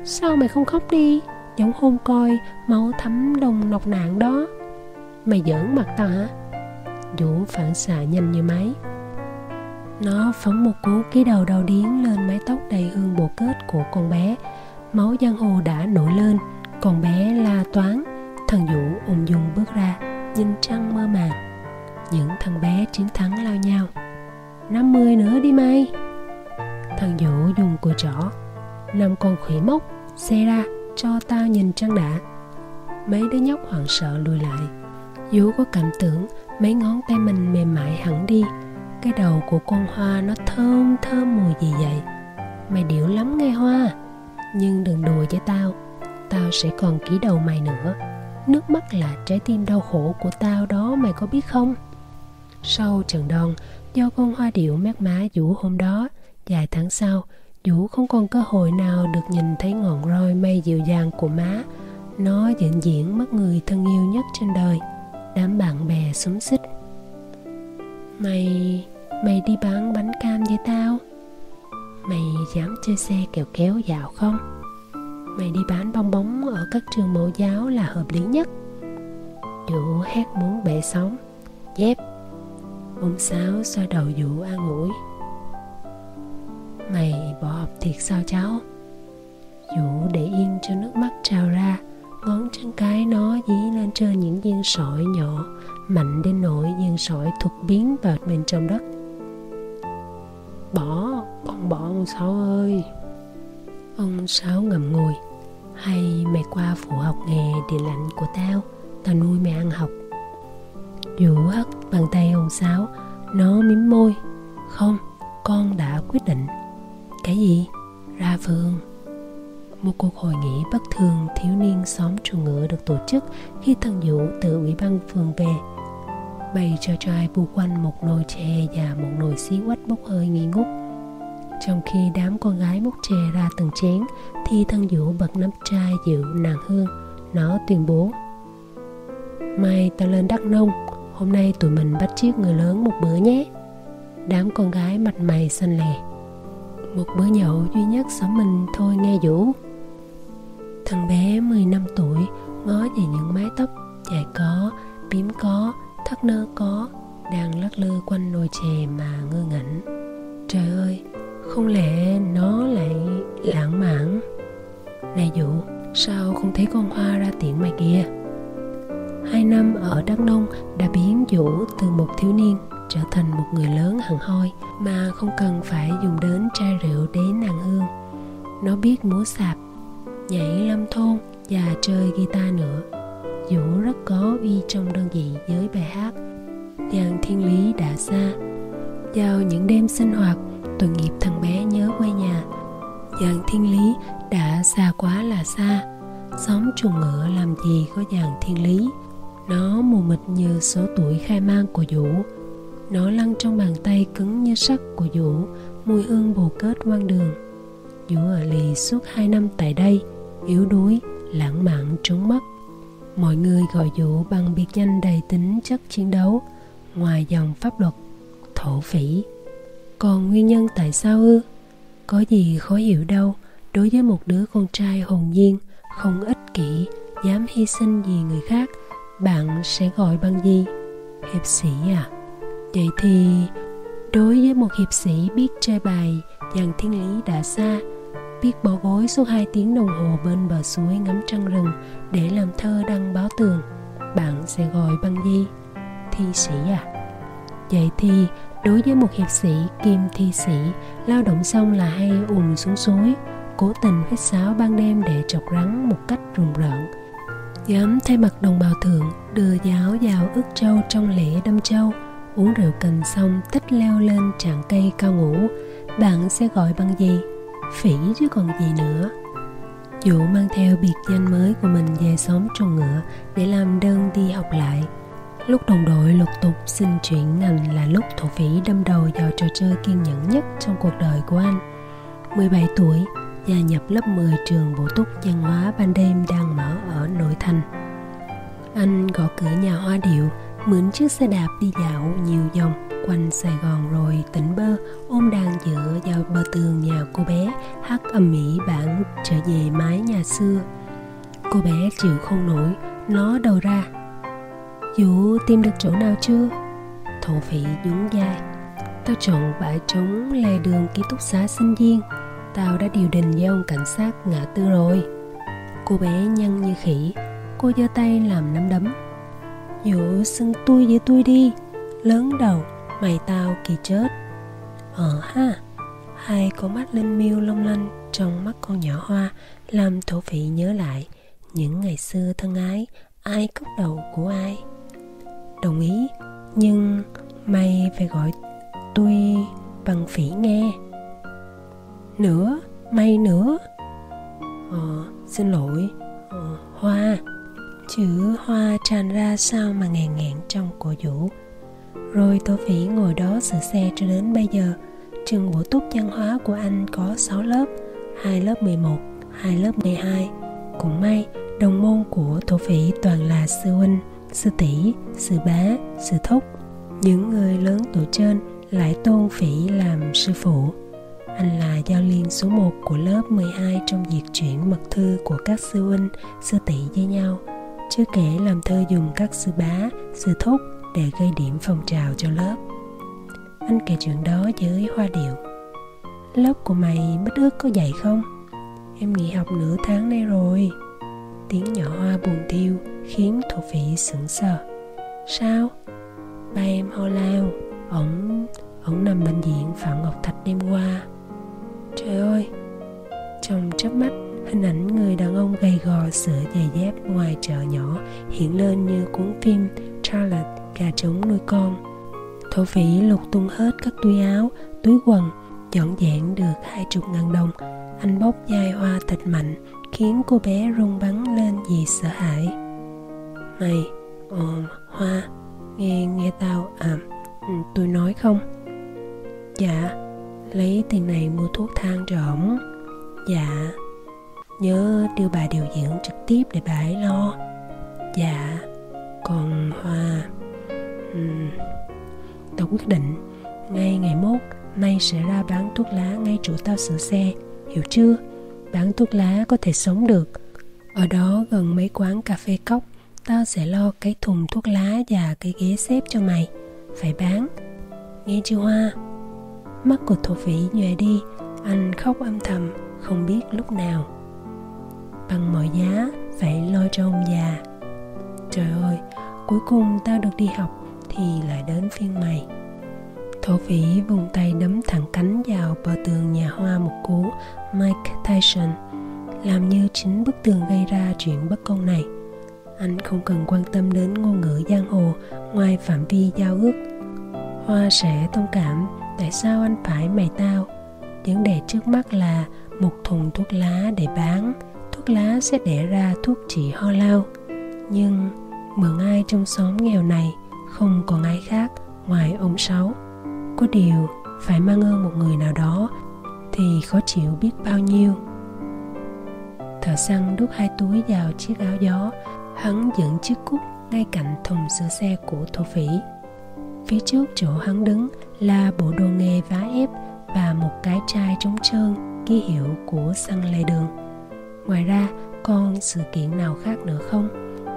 Sao mày không khóc đi? Giống hôm coi máu thấm đông nọc nạn đó. Mày giỡn mặt tao hả? Vũ phản xạ nhanh như máy. Nó phóng một cú ký đầu đau điến lên mái tóc đầy hương bồ kết của con bé. Máu giang hồ đã nổi lên, Con bé la toán. Thằng Vũ ung dung bước ra, Nhìn trăng mơ màng. Những thằng bé chiến thắng lao nhau. 50 nữa đi mày. Thằng Vũ dùng cùi trỏ Năm con khỉ mốc, Xe ra, cho tao nhìn trăng đã. Mấy đứa nhóc hoảng sợ lùi lại. Vũ có cảm tưởng mấy ngón tay mình mềm mại hẳn đi. Cái đầu của con hoa nó thơm thơm mùi gì vậy? Mày điệu lắm nghe hoa. Nhưng đừng đùa với tao. Tao sẽ còn ký đầu mày nữa. Nước mắt là trái tim đau khổ của tao đó, mày có biết không? Sau trận đòn do con hoa điệu mát má vũ hôm đó vài tháng sau, vũ không còn cơ hội nào được nhìn thấy ngọn roi mây dịu dàng của má. Nó diễn diễn mất người thân yêu nhất trên đời, đám bạn bè xúm xích. Mày mày đi bán bánh cam với tao. Mày dám chơi xe kẹo kéo dạo không? Mày đi bán bong bóng ở các trường mẫu giáo là hợp lý nhất. Vũ hét muốn bể sóng. Dép. Ông sáu xoa đầu vũ an ủi mày bỏ học thiệt sao cháu? Vũ để yên cho nước mắt trào ra, ngón chân cái nó dí lên trên những viên sỏi nhỏ, mạnh đến nỗi viên sỏi thuộc biến vào bên trong đất. Bỏ, con bỏ ông sáu ơi. Ông sáu ngậm ngùi. Hay mày qua phụ học nghề địa lạnh của tao tao nuôi mày ăn học. Vũ hất bàn tay ông sáu, nó mím môi. Không, con đã quyết định cái gì? Ra vườn. Một cuộc hội nghị bất thường thiếu niên xóm chuồng ngựa được tổ chức khi thằng Vũ từ ủy ban phường về. Bày cho trai bu quanh một nồi chè và một nồi xí quách bốc hơi nghi ngút. Trong khi đám con gái múc chè ra từng chén, thì thằng Vũ bật nắp chai dịu nàng hương, nó tuyên bố. Mai ta lên đắk nông, hôm nay tụi mình bắt chiếc người lớn một bữa nhé. Đám con gái mặt mày xanh lè một bữa nhậu duy nhất xóm mình thôi nghe vũ Thằng bé 10 năm tuổi ngó về những mái tóc dài có, bím có, thắt nơ có đang lắc lư quanh nồi chè mà ngơ ngẩn. Trời ơi, không lẽ nó lại lãng mạn? Này Vũ, sao không thấy con hoa ra tiện mày kia? Hai năm ở Đắk Nông đã biến Vũ từ một thiếu niên trở thành một người lớn hẳn hoi mà không cần phải dùng đến chai rượu để nàng hương. Nó biết múa sạp, nhảy lâm thôn và chơi guitar nữa. Vũ rất có uy trong đơn vị với bài hát Dàn thiên lý đã xa Vào những đêm sinh hoạt, tội nghiệp thằng bé nhớ quê nhà. Dàn thiên lý đã xa quá là xa. Xóm chuồng ngựa làm gì có dàn thiên lý? Nó mù mịt như số tuổi khai mang của Vũ. Nó lăn trong bàn tay cứng như sắt của Vũ Mùi ương bồ kết quang đường Vũ ở lì suốt hai năm tại đây Yếu đuối, lãng mạn trốn mất Mọi người gọi Vũ bằng biệt danh đầy tính chất chiến đấu Ngoài dòng pháp luật, thổ phỉ Còn nguyên nhân tại sao ư? Có gì khó hiểu đâu Đối với một đứa con trai hồn nhiên Không ích kỷ Dám hy sinh vì người khác Bạn sẽ gọi bằng gì? Hiệp sĩ à? Vậy thì, Đối với một hiệp sĩ biết chơi bài Dàn thiên lý đã xa, biết bỏ gối suốt hai tiếng đồng hồ bên bờ suối ngắm trăng rừng để làm thơ đăng báo tường, bạn sẽ gọi bằng gì thi sĩ à? Vậy thì, đối với một hiệp sĩ kim thi sĩ, lao động xong là hay ùn xuống suối, cố tình hít sáo ban đêm để chọc rắn một cách rùng rợn. Dám thay mặt đồng bào thượng đưa giáo vào ức châu trong lễ đâm châu uống rượu cần xong tích leo lên trạng cây cao ngủ bạn sẽ gọi bằng gì phỉ chứ còn gì nữa Dụ mang theo biệt danh mới của mình về xóm trồng ngựa để làm đơn đi học lại. Lúc đồng đội lục tục xin chuyển ngành là lúc thổ phỉ đâm đầu vào trò chơi kiên nhẫn nhất trong cuộc đời của anh. 17 tuổi, gia nhập lớp 10 trường bổ túc văn hóa ban đêm đang mở ở nội thành. Anh gõ cửa nhà hoa điệu, mượn chiếc xe đạp đi dạo nhiều vòng quanh Sài Gòn rồi tỉnh bơ, ôm đàn dựa vào bờ tường nhà cô bé, hát âm mỹ bản trở về mái nhà xưa. Cô bé chịu không nổi nó đầu ra. Vũ, tìm được chỗ nào chưa? Thổ phỉ nhún vai. Tao chọn bãi trống lề đường ký túc xá sinh viên. Tao đã điều đình với ông cảnh sát ngã tư rồi. Cô bé nhăn như khỉ. Cô giơ tay làm nắm đấm dù xưng tôi với tôi đi. Lớn đầu mày tao kỳ chết. Ờ ha hai con mắt linh miêu long lanh trong mắt con nhỏ hoa làm thổ phỉ nhớ lại những ngày xưa thân ái ai cốc đầu của ai. Đồng ý nhưng mày phải gọi tôi bằng phỉ nghe. Nữa mày nữa. Ờ xin lỗi ờ, hoa chữ hoa tràn ra sao mà ngàn ngẹn trong cổ vũ rồi Tô Phỉ ngồi đó sửa xe cho đến bây giờ. Trường bổ túc văn hóa của anh có 6 lớp, hai lớp 11, hai lớp 12. Cũng may, đồng môn của Tô Phỉ toàn là sư huynh, sư tỷ, sư bá, sư thúc. Những người lớn tuổi trên lại tôn Phỉ làm sư phụ. Anh là giao liên số 1 của lớp 12 trong việc chuyển mật thư của các sư huynh, sư tỷ với nhau. Chưa kể làm thơ dùng các sư bá, sư thúc để gây điểm phong trào cho lớp. Anh kể chuyện đó với hoa điệu. Lớp của mày bất ước có dạy không? Em nghỉ học nửa tháng nay rồi. Tiếng nhỏ hoa buồn thiêu khiến thổ phỉ sững sờ. Sao? Ba em ho lao. Ổng ổng nằm bệnh viện phạm ngọc thạch đêm qua. Trời ơi! Trong chớp mắt hình ảnh người đàn ông gầy gò sửa giày dép ngoài chợ nhỏ hiện lên như cuốn phim Charlotte gà trống nuôi con. Thổ phỉ lục tung hết các túi áo túi quần dọn dẹn được hai chục ngàn đồng. Anh bóc dai hoa thịt mạnh khiến cô bé run bắn lên vì sợ hãi. Mày ồ, hoa nghe nghe tao à ừ, tôi nói không? Dạ lấy tiền này mua thuốc thang cho ổng dạ nhớ đưa bà điều dưỡng trực tiếp để bà ấy lo. Dạ còn hoa uhm, tao quyết định ngay ngày mốt nay sẽ ra bán thuốc lá ngay chỗ tao sửa xe hiểu chưa? Bán thuốc lá có thể sống được. Ở đó gần mấy quán cà phê cốc tao sẽ lo cái thùng thuốc lá và cái ghế xếp cho mày. Phải bán. Nghe chưa hoa? Mắt của thổ vĩ nhòe đi anh khóc âm thầm không biết lúc nào bằng mọi giá phải lo cho ông già. Trời ơi, cuối cùng tao được đi học thì lại đến phiên mày. Thổ phỉ vùng tay đấm thẳng cánh vào bờ tường nhà hoa một cú, mike tyson, làm như chính bức tường gây ra chuyện bất công này. Anh không cần quan tâm đến ngôn ngữ giang hồ ngoài phạm vi giao ước. Hoa sẽ thông cảm tại sao anh phải mày tao. Vấn đề trước mắt là một thùng thuốc lá để bán thuốc lá sẽ đẻ ra thuốc trị ho lao. Nhưng mượn ai trong xóm nghèo này không còn ai khác ngoài ông sáu. Có điều phải mang ơn một người nào đó thì khó chịu biết bao nhiêu. Thợ săn đút hai túi vào chiếc áo gió, hắn dựng chiếc cúc ngay cạnh thùng sửa xe của thổ phỉ. Phía trước chỗ hắn đứng là bộ đồ nghề vá ép và một cái chai trống trơn ký hiệu của xăng lề đường ngoài ra, còn sự kiện nào khác nữa không?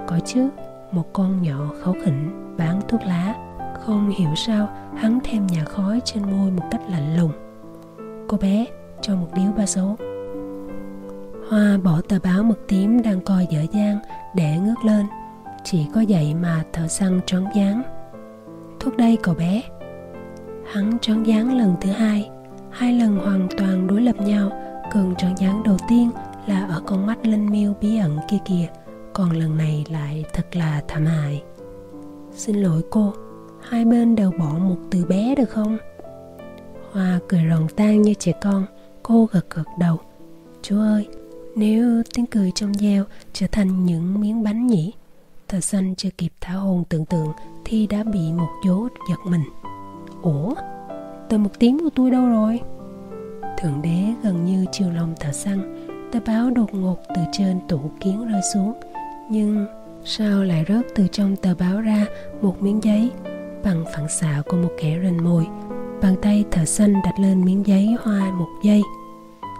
Có chứ, một con nhỏ kháu khỉnh bán thuốc lá. Không hiểu sao, hắn thêm nhà khói trên môi một cách lạnh lùng. Cô bé, cho một điếu ba số. Hoa bỏ tờ báo mực tím đang coi dở dang để ngước lên. Chỉ có vậy mà thợ săn trón dáng. Thuốc đây cậu bé. Hắn trón dáng lần thứ hai. Hai lần hoàn toàn đối lập nhau cơn trón dáng đầu tiên là ở con mắt linh miêu bí ẩn kia kìa, còn lần này lại thật là thảm hại. Xin lỗi cô, hai bên đều bỏ một từ bé được không? Hoa cười ròn tan như trẻ con, cô gật gật đầu. Chú ơi, nếu tiếng cười trong gieo trở thành những miếng bánh nhỉ? Thợ xanh chưa kịp thả hồn tưởng tượng thì đã bị một dố giật mình. Ủa? Tờ một tiếng của tôi đâu rồi? Thượng đế gần như chiều lòng thợ xanh tờ báo đột ngột từ trên tủ kiến rơi xuống. Nhưng sao lại rớt từ trong tờ báo ra một miếng giấy bằng phản xạ của một kẻ rình mồi? Bàn tay thợ xanh đặt lên miếng giấy hoa một giây.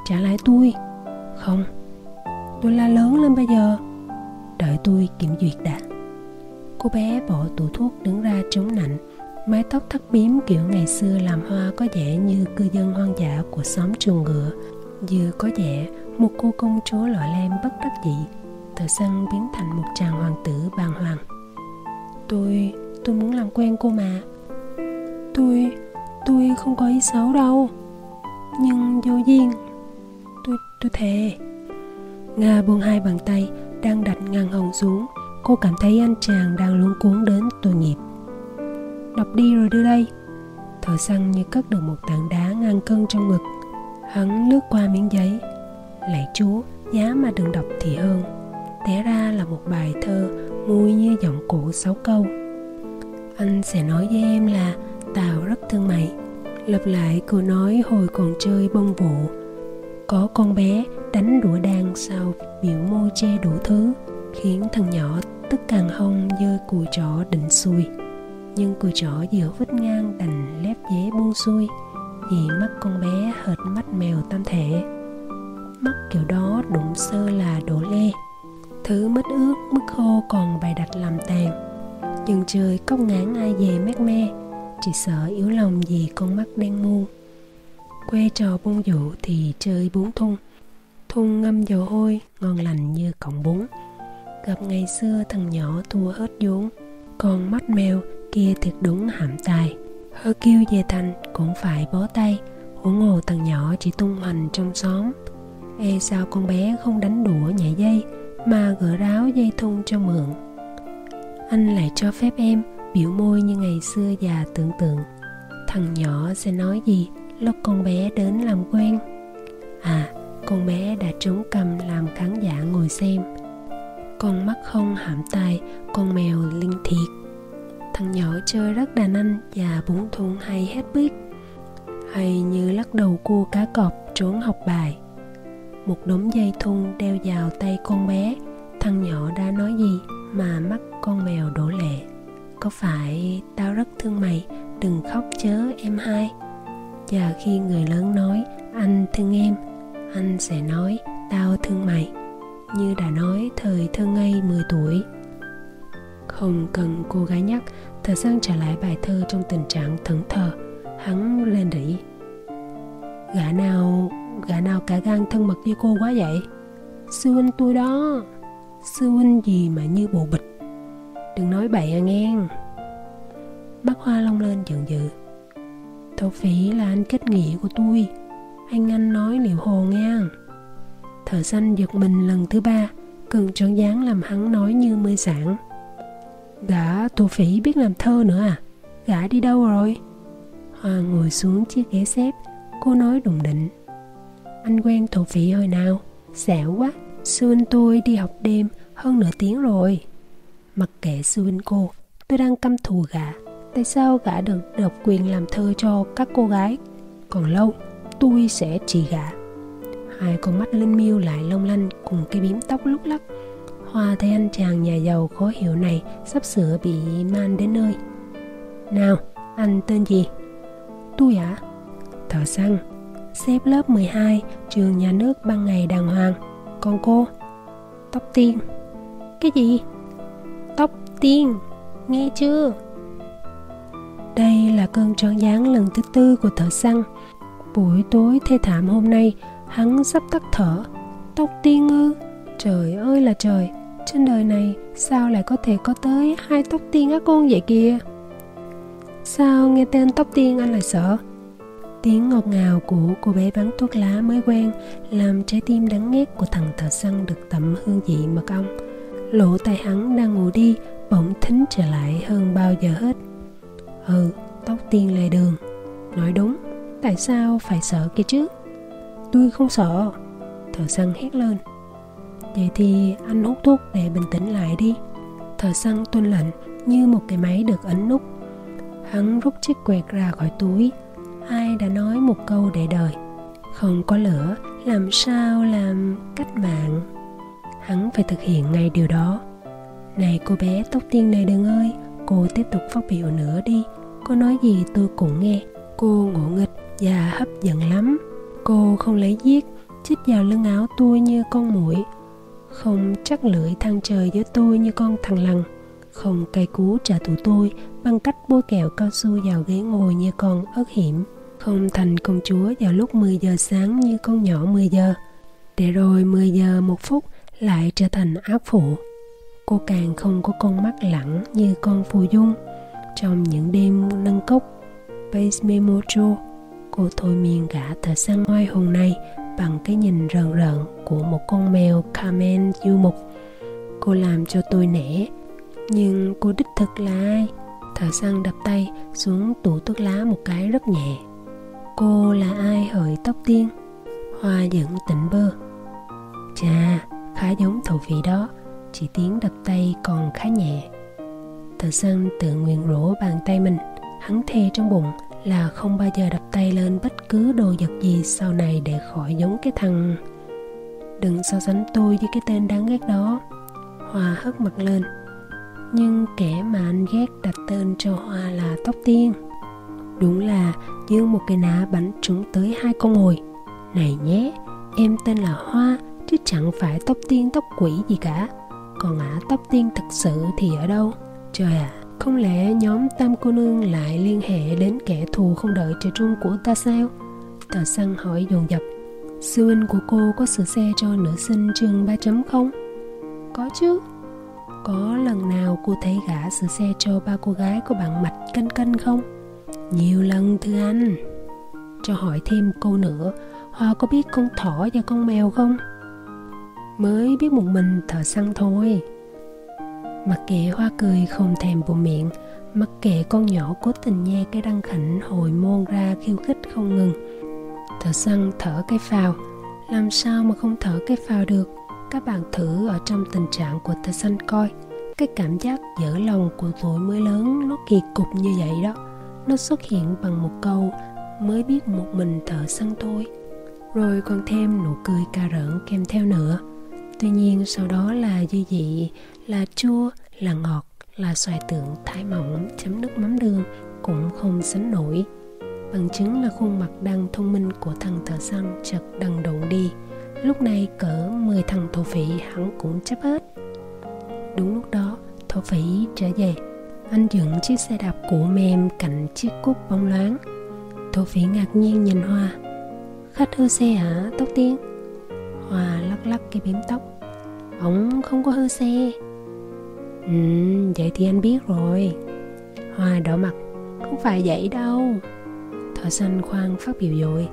Trả lại tôi. Không. Tôi la lớn lên bây giờ. Đợi tôi kiểm duyệt đã. Cô bé bỏ tủ thuốc đứng ra chống nạnh. Mái tóc thắt bím kiểu ngày xưa làm hoa có vẻ như cư dân hoang dã của xóm chuồng ngựa. Vừa có vẻ một cô công chúa lọ lem bất đắc dĩ thợ săn biến thành một chàng hoàng tử bàng hoàng. Tôi tôi muốn làm quen cô mà. Tôi tôi không có ý xấu đâu. Nhưng vô duyên, tôi tôi thề. Nga buông hai bàn tay, đang đặt ngang hồng xuống. Cô cảm thấy anh chàng đang luống cuốn đến tội nghiệp. Đọc đi rồi đưa đây. Thợ săn như cất được một tảng đá ngang cân trong ngực. Hắn lướt qua miếng giấy lạy chúa, giá mà đừng đọc thì hơn. Té ra là một bài thơ mùi như giọng cổ sáu câu. Anh sẽ nói với em là, tao rất thương mày. Lặp lại câu nói hồi còn chơi bông vụ. Có con bé đánh đũa đàn sau biểu môi che đủ thứ, khiến thằng nhỏ tức càng hông dơ cùi trỏ định xuôi nhưng cùi trỏ giữa vít ngang đành lép dế buông xuôi, vì mắt con bé hệt mắt mèo tam thể mắt kiểu đó đụng sơ là đổ lê thứ mất ướt mất khô còn bày đặt làm tàn. Dần trời cốc ngán ai về mát me, chỉ sợ yếu lòng vì con mắt đen mu quê trò bung dụ thì chơi bún thun thun ngâm dầu hôi, ngon lành như cọng bún. Gặp ngày xưa thằng nhỏ thua hết vốn. Còn mắt mèo kia thiệt đúng hạm tài. Hơ kêu về thành cũng phải bó tay. Huống hồ thằng nhỏ chỉ tung hoành trong xóm e sao con bé không đánh đũa nhảy dây mà gỡ ráo dây thun cho mượn? Anh lại cho phép em biểu môi như ngày xưa già tưởng tượng. Thằng nhỏ sẽ nói gì lúc con bé đến làm quen? À con bé đã trốn cầm làm khán giả ngồi xem. Con mắt không hãm tài, con mèo linh thiệt. Thằng nhỏ chơi rất đàn anh và búng thun hay hết biết hay như lắc đầu cua cá cọp trốn học bài một đống dây thun đeo vào tay con bé. Thằng nhỏ đã nói gì mà mắt con mèo đổ lệ? Có phải tao rất thương mày? Đừng khóc chớ, em hai. Và khi người lớn nói, anh thương em, anh sẽ nói, tao thương mày. Như đã nói, thời thơ ngây 10 tuổi. Không cần cô gái nhắc thời gian trả lại bài thơ trong tình trạng thẫn thờ. Hắn lên rỉ gã nào gã nào cả gan thân mật với cô quá vậy? Sư huynh tôi đó. Sư huynh gì mà như bộ bịch? Đừng nói bậy à nghe. Bác hoa long lên giận dữ. Thổ phỉ là anh kết nghĩa của tôi. Anh anh nói liệu hồ nghe. Thợ xanh giật mình lần thứ ba cần trọn dáng làm hắn nói như mê sản gã thổ phỉ biết làm thơ nữa à? Gã đi đâu rồi? Hoa ngồi xuống chiếc ghế xếp, Cô nói đùng định anh quen thổ phỉ hồi nào? Xẻo quá. Sư huynh tôi đi học đêm hơn nửa tiếng rồi. Mặc kệ sư huynh cô Tôi đang căm thù gã. Tại sao gã được độc quyền làm thơ cho các cô gái? Còn lâu tôi sẽ chỉ gã. Hai con mắt linh miêu lại long lanh cùng cái bím tóc lúc lắc. Hoa thấy anh chàng nhà giàu khó hiểu này sắp sửa bị man đến nơi. Nào, anh tên gì? Tôi ạ? À? Thợ săn. Xếp lớp 12, trường nhà nước ban ngày đàng hoàng. Còn cô? Tóc tiên. Cái gì? Tóc tiên. Nghe chưa? Đây là cơn tròn dáng lần thứ tư của thợ săn. Buổi tối thê thảm hôm nay Hắn sắp tắt thở. Tóc tiên ư? Trời ơi là trời. Trên đời này sao lại có thể có tới hai tóc tiên á con vậy kìa? Sao nghe tên tóc tiên anh lại sợ? Tiếng ngọt ngào của cô bé bán thuốc lá mới quen Làm trái tim đắng nghét của thằng thợ săn được tẩm hương vị mật ong. Lỗ tai hắn đang ngủ đi Bỗng thính trở lại hơn bao giờ hết. Ừ, tóc tiên lề đường. Nói đúng, tại sao phải sợ kia chứ? Tôi không sợ. Thợ săn hét lên. Vậy thì anh hút thuốc để bình tĩnh lại đi. Thợ săn tuân lệnh như một cái máy được ấn nút. Hắn rút chiếc quẹt ra khỏi túi Ai đã nói một câu để đời? Không có lửa, làm sao làm cách mạng? Hắn phải thực hiện ngay điều đó. Này cô bé, tóc tiên này đừng ơi. Cô tiếp tục phát biểu nữa đi. Cô nói gì tôi cũng nghe. Cô ngộ nghịch và hấp dẫn lắm. Cô không lấy giết, Chích vào lưng áo tôi như con muỗi. Không chắc lưỡi thăng trời với tôi như con thằng lằn. Không cay cú trả thù tôi Bằng cách bôi kẹo cao su vào ghế ngồi như con ớt hiểm. Không thành công chúa vào lúc 10 giờ sáng như con nhỏ 10 giờ Để rồi 10 giờ một phút lại trở thành ác phụ Cô càng không có con mắt lẳng như con phù dung Trong những đêm nâng cốc Base Memojo Cô thôi miên gã thợ săn oai hùng này bằng cái nhìn rợn rợn của một con mèo Carmen du mục. Cô làm cho tôi nể, nhưng cô đích thực là ai? Thợ săn đập tay xuống tủ thuốc lá một cái rất nhẹ. Cô là ai hỡi tóc tiên? Hoa dẫn tỉnh bơ. Chà, khá giống thổ vị đó, chỉ tiếng đập tay còn khá nhẹ. Thợ săn tự nguyện rỗ bàn tay mình, hắn thề trong bụng là không bao giờ đập tay lên bất cứ đồ vật gì sau này để khỏi giống cái thằng đừng so sánh tôi với cái tên đáng ghét đó hoa hất mặt lên nhưng kẻ mà anh ghét đặt tên cho hoa là tóc tiên đúng là như một cái ná bắn trúng tới hai con mồi này nhé em tên là hoa chứ chẳng phải tóc tiên tóc quỷ gì cả còn ả tóc tiên thật sự thì ở đâu trời ạ à, không lẽ nhóm tam cô nương lại liên hệ đến kẻ thù không đợi trời trung của ta sao? Tờ săn hỏi dồn dập Sư huynh của cô có sửa xe cho nữ sinh trường 3 chấm không? Có chứ Có lần nào cô thấy gã sửa xe cho ba cô gái có bạn mạch canh canh không? Nhiều lần thưa anh, Cho hỏi thêm câu nữa, Hoa có biết con thỏ và con mèo không? Mới biết một mình thợ săn thôi. Mặc kệ hoa cười không thèm bụng miệng, Mặc kệ con nhỏ cố tình nhe cái răng khảnh hồi môn ra khiêu khích không ngừng. Thợ săn thở cái phào, Làm sao mà không thở cái phào được? Các bạn thử ở trong tình trạng của thợ săn coi, Cái cảm giác dở lòng của tuổi mới lớn Nó kỳ cục như vậy đó. Nó xuất hiện bằng một câu, Mới biết một mình thợ săn thôi Rồi còn thêm nụ cười cà rỡn kèm theo nữa. Tuy nhiên, sau đó là dư vị là chua, là ngọt, là xoài tượng thái mỏng, chấm nước mắm đường cũng không sánh nổi. Bằng chứng là khuôn mặt đang thông minh của thằng thợ săn chợt đằng độn đi. Lúc này cỡ 10 thằng thổ phỉ hắn cũng chấp hết. Đúng lúc đó, thổ phỉ trở về anh dựng chiếc xe đạp cũ mềm cạnh chiếc cúc bóng loáng. Thổ phỉ ngạc nhiên nhìn hoa. Khách hư xe hả tóc tiên? Hoa lắc lắc cái bím tóc. Ổng không có hư xe. Ừ, vậy thì anh biết rồi. Hoa đỏ mặt. Không phải vậy đâu. Thợ xanh khoan phát biểu dội.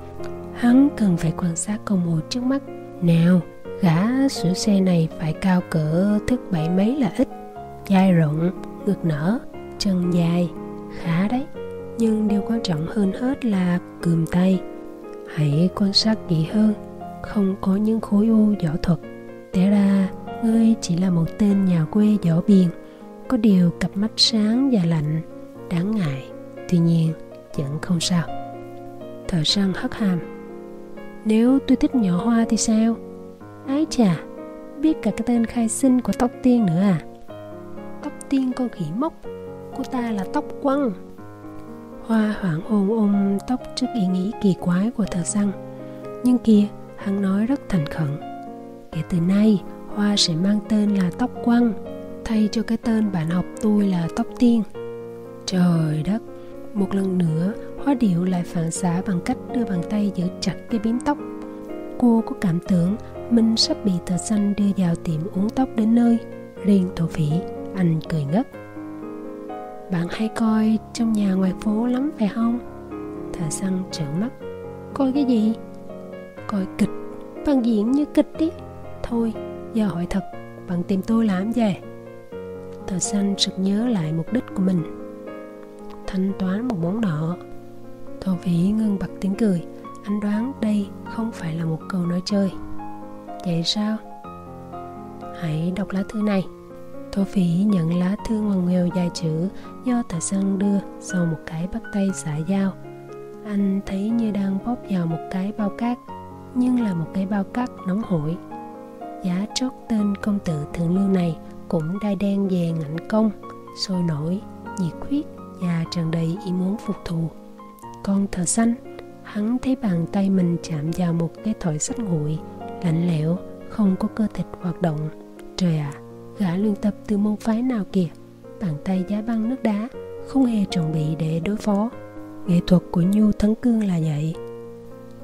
Hắn cần phải quan sát con mồi trước mắt. Nào, gã sửa xe này phải cao cỡ thước bảy mấy là ít. Dài rộng, ngực nở, chân dài Khá đấy. Nhưng điều quan trọng hơn hết là cườm tay. Hãy quan sát kỹ hơn không có những khối u võ thuật. Té ra ngươi chỉ là một tên nhà quê võ biền có điều cặp mắt sáng và lạnh đáng ngại. Tuy nhiên vẫn không sao. Thợ săn hất hàm. Nếu tôi thích nhỏ hoa thì sao? Ái chà biết cả cái tên khai sinh của tóc tiên nữa à? Tóc tiên con khỉ mốc cô ta là tóc quăng. Hoa hoảng hồn ôm tóc trước ý nghĩ kỳ quái của thợ săn. Nhưng kia hắn nói rất thành khẩn. Kể từ nay, hoa sẽ mang tên là tóc quăng, thay cho cái tên bạn học tôi là tóc tiên. Trời đất! Một lần nữa hoa điệu lại phản xạ bằng cách đưa bàn tay giữ chặt cái bím tóc. Cô có cảm tưởng mình sắp bị thợ xanh đưa vào tiệm uống tóc đến nơi, riêng thổ phỉ anh cười ngất. Bạn hay coi trong nhà ngoài phố lắm phải không? Thợ săn trợn mắt. Coi cái gì? Coi kịch. Bạn diễn như kịch đi. Thôi, giờ hỏi thật, bạn tìm tôi làm gì? Thợ săn sực nhớ lại mục đích của mình. Thanh toán một món nợ thổ vĩ ngưng bật tiếng cười. Anh đoán đây không phải là một câu nói chơi. Vậy sao? Hãy đọc lá thư này thổ phỉ nhận lá thư ngoằn nghèo dài chữ do thợ săn đưa sau một cái bắt tay xả dao. anh thấy như đang bóp vào một cái bao cát nhưng là một cái bao cát nóng hổi. Giá trót tên công tử thượng lưu này cũng đai đen về ngạnh công sôi nổi nhiệt huyết và tràn đầy ý muốn phục thù. Con thợ xanh hắn thấy bàn tay mình chạm vào một cái thỏi sắt nguội lạnh lẽo không có cơ thịt hoạt động. Trời ạ à, gã luyện tập từ môn phái nào kìa. Bàn tay giá băng nước đá, không hề chuẩn bị để đối phó. Nghệ thuật của nhu thắng cương là vậy.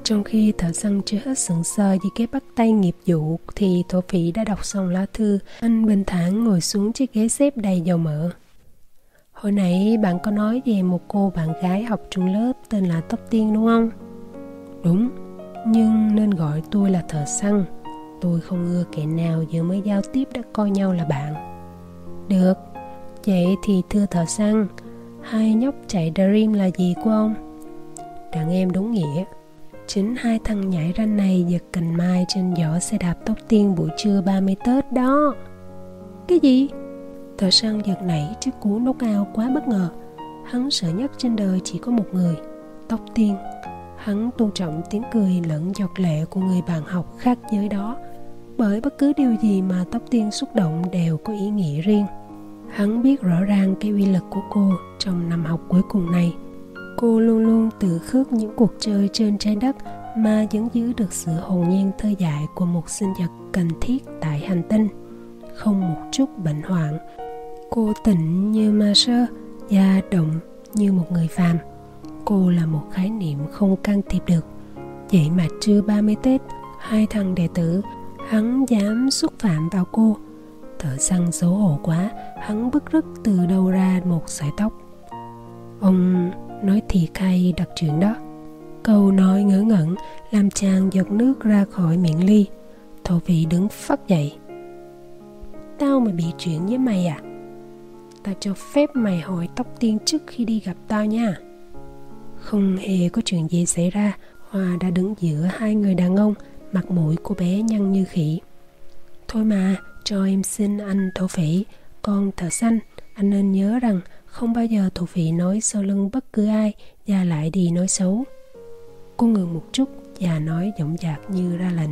Trong khi thợ săn chưa hết sững sờ vì cái bắt tay nghiệp vụ, thì thổ phỉ đã đọc xong lá thư. Anh bình thản ngồi xuống chiếc ghế xếp đầy dầu mỡ. Hồi nãy bạn có nói về một cô bạn gái học trung lớp tên là tóc tiên đúng không? Đúng, nhưng nên gọi tôi là thợ săn tôi không ưa kẻ nào vừa mới giao tiếp đã coi nhau là bạn. Được, vậy thì thưa thợ săn, hai nhóc chạy dream là gì của ông? Đàn em đúng nghĩa. Chính hai thằng nhảy ranh này giật cành mai trên giỏ xe đạp tóc tiên buổi trưa 30 Tết đó. Cái gì? Thợ săn giật nảy trước cú nốt ao quá bất ngờ. Hắn sợ nhất trên đời chỉ có một người, tóc tiên. Hắn tôn trọng tiếng cười lẫn giọt lệ của người bạn học khác giới đó bởi bất cứ điều gì mà tóc tiên xúc động đều có ý nghĩa riêng. Hắn biết rõ ràng cái uy lực của cô trong năm học cuối cùng này. Cô luôn luôn tự khước những cuộc chơi trên trái đất mà vẫn giữ được sự hồn nhiên thơ dại của một sinh vật cần thiết tại hành tinh. Không một chút bệnh hoạn, cô tịnh như ma sơ và động như một người phàm. Cô là một khái niệm không can thiệp được. Vậy mà trưa 30 Tết, hai thằng đệ tử hắn dám xúc phạm vào cô. Thợ săn xấu hổ quá, hắn bức rứt từ đâu ra một sợi tóc. Ông nói thì khay đặt chuyện đó. Câu nói ngớ ngẩn làm chàng giọt nước ra khỏi miệng ly. Thổ vị đứng phát dậy. Tao mà bị chuyện với mày à? Tao cho phép mày hỏi tóc tiên trước khi đi gặp tao nha. Không hề có chuyện gì xảy ra. Hòa đã đứng giữa hai người đàn ông. Mặt mũi cô bé nhăn như khỉ. Thôi mà, cho em xin anh thổ phỉ, Con thợ xanh. Anh nên nhớ rằng không bao giờ thổ phỉ nói sau lưng bất cứ ai Và lại đi nói xấu. Cô ngừng một chút và nói giọng dạc như ra lệnh.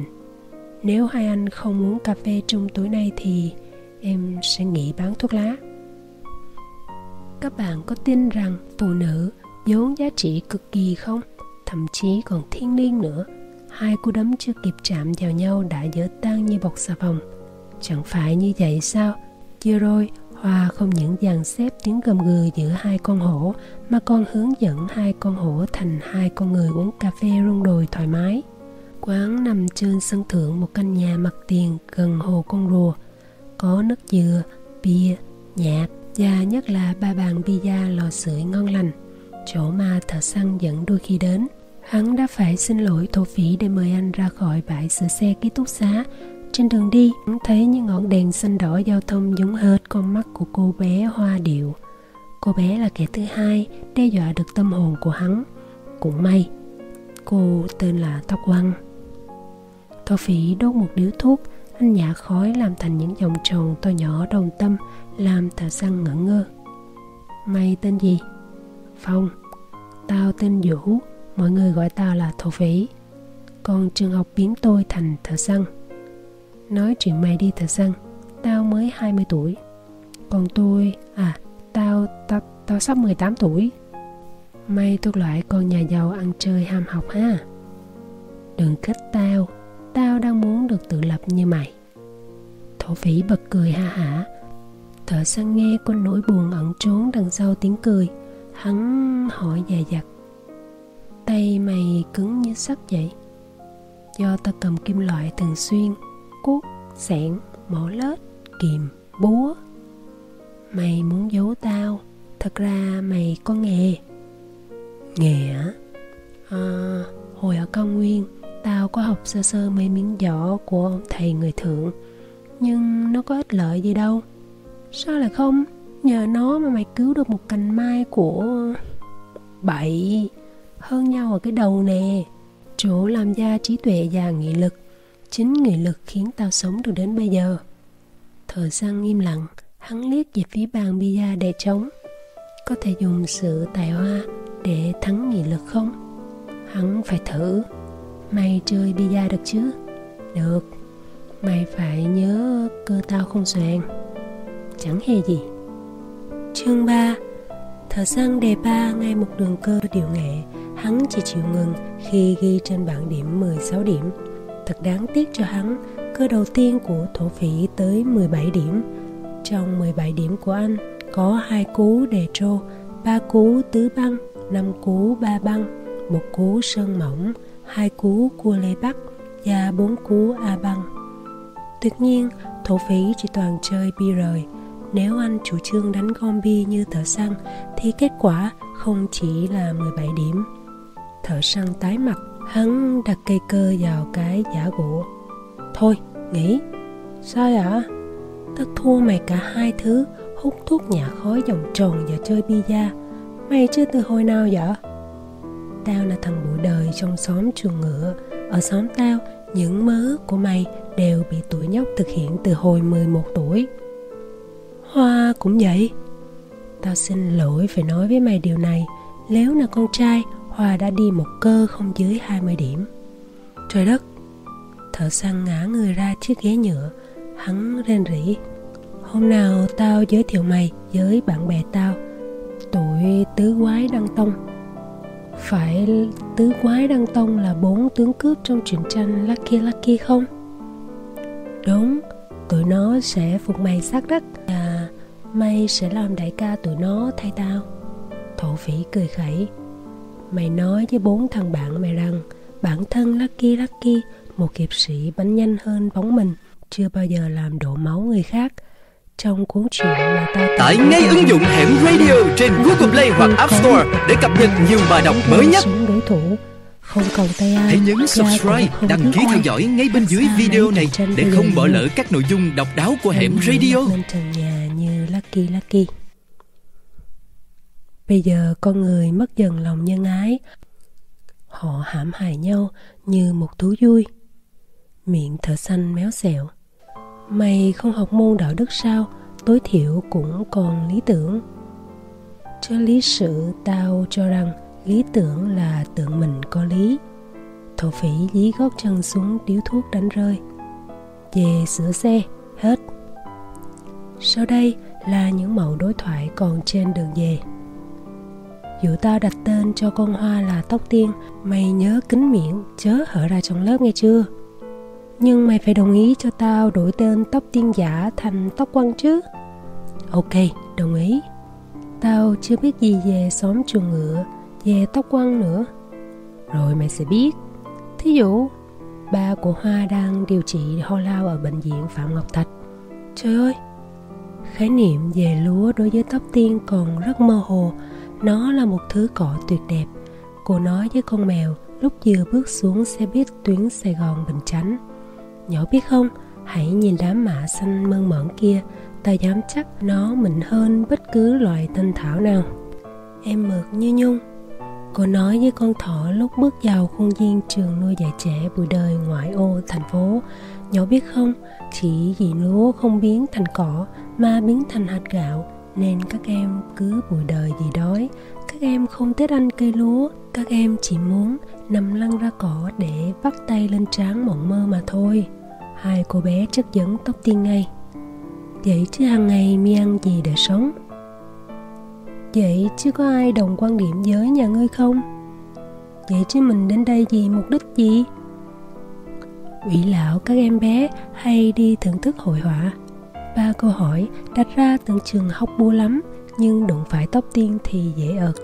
Nếu hai anh không uống cà phê chung tối nay thì em sẽ nghỉ bán thuốc lá. Các bạn có tin rằng phụ nữ vốn giá trị cực kỳ không? Thậm chí còn thiên liêng nữa hai cú đấm chưa kịp chạm vào nhau đã dở tan như bọc xà phòng chẳng phải như vậy sao chưa rồi Hoa không những dàn xếp tiếng gầm gừ giữa hai con hổ mà còn hướng dẫn hai con hổ thành hai con người uống cà phê rung đồi thoải mái. Quán nằm trên sân thượng một căn nhà mặt tiền gần hồ con rùa. Có nước dừa, bia, nhạc và nhất là ba bàn pizza lò sưởi ngon lành chỗ mà thợ săn dẫn đôi khi đến hắn đã phải xin lỗi thổ phỉ để mời anh ra khỏi bãi sửa xe ký túc xá. Trên đường đi, hắn thấy những ngọn đèn xanh đỏ giao thông giống hệt con mắt của cô bé hoa điệu. Cô bé là kẻ thứ hai đe dọa được tâm hồn của hắn. Cũng may, cô tên là tóc quăng. Thổ phỉ đốt một điếu thuốc, anh nhả khói làm thành những dòng tròn to nhỏ đồng tâm, làm thợ săn ngẩn ngơ. Mày tên gì? Phong. Tao tên vũ mọi người gọi tao là thổ phỉ còn trường học biến tôi thành thợ săn. Nói chuyện mày đi, thợ săn. Tao mới 20 tuổi. Còn tôi à tao tao tao sắp 18 tuổi. May thuộc loại con nhà giàu ăn chơi ham học ha. Đừng khích tao. Tao đang muốn được tự lập như mày. Thổ phỉ bật cười ha hả. Thợ săn nghe con nỗi buồn ẩn trốn đằng sau tiếng cười. Hắn hỏi dài dặt tay mày cứng như sắt vậy? Do ta cầm kim loại thường xuyên cuốc xẻng mỏ lết kìm búa. Mày muốn giấu tao? Thật ra mày có nghề. Nghề hả? à, hồi ở cao nguyên tao có học sơ sơ mấy miếng giỏ của ông thầy người thượng nhưng nó có ích lợi gì đâu. Sao lại không? Nhờ nó mà mày cứu được một cành mai của bậy hơn nhau ở cái đầu nè. Chỗ làm ra trí tuệ và nghị lực. Chính nghị lực khiến tao sống được đến bây giờ. Thợ săn im lặng, hắn liếc về phía bàn bia để trống. Có thể dùng sự tài hoa để thắng nghị lực không? Hắn phải thử. Mày chơi bia được chứ? Được. Mày phải nhớ cơ tao không xoàn chẳng hề gì. Chương 3 thợ săn đề ba ngay một đường cơ điều nghệ hắn chỉ chịu ngừng khi ghi trên bảng điểm 16 điểm thật đáng tiếc cho hắn cơ đầu tiên của thổ phỉ tới 17 điểm trong 17 điểm của anh có hai cú đề trô ba cú tứ băng năm cú ba băng một cú sơn mỏng hai cú cua lê bắc và bốn cú a băng Tuyệt nhiên, thổ phỉ chỉ toàn chơi bi rời. Nếu anh chủ trương đánh gom bi như thợ săn thì kết quả không chỉ là 17 điểm. Thợ săn tái mặt, hắn đặt cây cơ vào cái giả gỗ. Thôi, nghỉ. Sao ạ? Tao thua mày cả hai thứ, hút thuốc nhả khói vòng tròn và chơi bia. Mày chưa từ hồi nào vậy? Tao là thằng bụi đời trong xóm chuồng ngựa. Ở xóm tao, những mớ của mày đều bị tuổi nhóc thực hiện từ hồi 11 tuổi. Hoa cũng vậy. Tao xin lỗi phải nói với mày điều này. Nếu là con trai, Hoa đã đi một cơ không dưới 20 điểm. Trời đất! Thợ săn ngã người ra chiếc ghế nhựa. Hắn rên rỉ. Hôm nào tao giới thiệu mày với bạn bè tao. Tụi tứ quái đăng tông phải tứ quái đăng tông là bốn tướng cướp trong truyện tranh Lucky Lucky không? Đúng, tụi nó sẽ phục mày sát đất và mày sẽ làm đại ca tụi nó thay tao. Thổ phỉ cười khẩy. Mày nói với bốn thằng bạn mày rằng bản thân Lucky Lucky, một hiệp sĩ bắn nhanh hơn bóng mình, chưa bao giờ làm đổ máu người khác – trong cuốn truyện mà ta tải ngay ứng dụng hẻm radio trên Google Play hoặc App Store để cập nhật nhiều bài đọc mới nhất. đối thủ không còn tay ai hãy nhấn subscribe đăng ký theo dõi ngay bên dưới video này để không bỏ lỡ các nội dung độc đáo của hẻm radio. lên trần nhà như lucky lucky bây giờ con người mất dần lòng nhân ái. Họ hãm hại nhau như một thú vui. Miệng thở xanh méo xẹo. Mày không học môn đạo đức sao? Tối thiểu cũng còn lý tưởng. Cho lý sự tao cho rằng lý tưởng là tưởng mình có lý. Thổ phỉ dí gót chân xuống điếu thuốc đánh rơi. Về sửa xe, hết. Sau đây là những mẫu đối thoại còn trên đường về. Dụ tao đặt tên cho con hoa là tóc tiên, Mày nhớ kính miệng, chớ hở ra trong lớp nghe chưa? Nhưng mày phải đồng ý cho tao đổi tên tóc tiên giả thành tóc quăng chứ. Ok, đồng ý. Tao chưa biết gì về xóm chuồng ngựa, về tóc quăng nữa. Rồi mày sẽ biết. Thí dụ, ba của hoa đang điều trị ho lao ở bệnh viện phạm ngọc thạch. Trời ơi! Khái niệm về lúa đối với tóc tiên còn rất mơ hồ nó là một thứ cỏ tuyệt đẹp. Cô nói với con mèo lúc vừa bước xuống xe buýt tuyến sài gòn bình chánh. Nhỏ biết không, hãy nhìn đám mạ xanh mơn mởn kia, ta dám chắc nó mịn hơn bất cứ loài thanh thảo nào. Em mượt như nhung. Cô nói với con thỏ lúc bước vào khuôn viên trường nuôi dạy trẻ buổi đời ngoại ô thành phố. Nhỏ biết không chỉ vì lúa không biến thành cỏ mà biến thành hạt gạo nên các em cứ bụi đời gì đói. Các em không thích ăn cây lúa. Các em chỉ muốn nằm lăn ra cỏ để vắt tay lên trán mộng mơ mà thôi. Hai cô bé chất vấn tóc tiên ngay. Vậy chứ hàng ngày mi ăn gì để sống? Vậy chứ có ai đồng quan điểm với nhà ngươi không? Vậy chứ mình đến đây vì mục đích gì? Ủy lão các em bé hay đi thưởng thức hội họa? Ba câu hỏi, đặt ra tưởng chừng hóc bu lắm, nhưng đụng phải tóc tiên thì dễ ợt.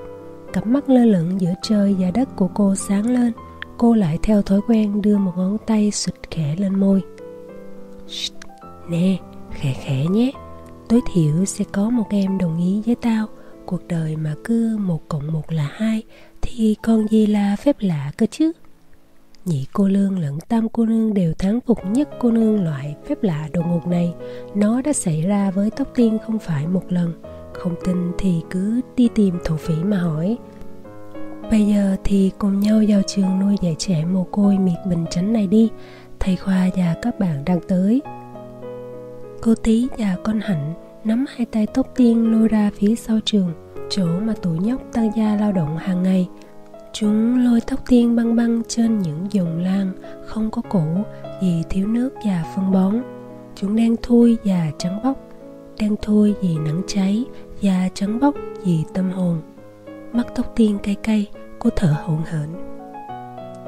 Cặp mắt lơ lửng giữa trời và đất của cô sáng lên. Cô lại theo thói quen đưa một ngón tay sụt khẽ lên môi. Nè, khẽ khẽ nhé. Tối thiểu sẽ có một em đồng ý với tao. Cuộc đời mà cứ một cộng một là hai, thì còn gì là phép lạ cơ chứ? Nhị cô lương lẫn tam cô nương đều thắng phục nhất cô nương loại phép lạ đột ngột này. Nó đã xảy ra với tóc tiên không phải một lần. Không tin thì cứ đi tìm thổ phỉ mà hỏi. Bây giờ thì cùng nhau vào trường nuôi dạy trẻ mồ côi miệt bình chánh này đi. Thầy khoa và các bạn đang tới. Cô tí và con hạnh nắm hai tay tóc tiên lôi ra phía sau trường, chỗ mà tụi nhóc tăng gia lao động hàng ngày chúng lôi tóc tiên băng băng trên những dòng lan không có củ vì thiếu nước và phân bón. Chúng đang thui và trắng bóc đang thui vì nắng cháy và trắng bóc vì tâm hồn. Mắt tóc tiên cay cay, cô thở hổn hển.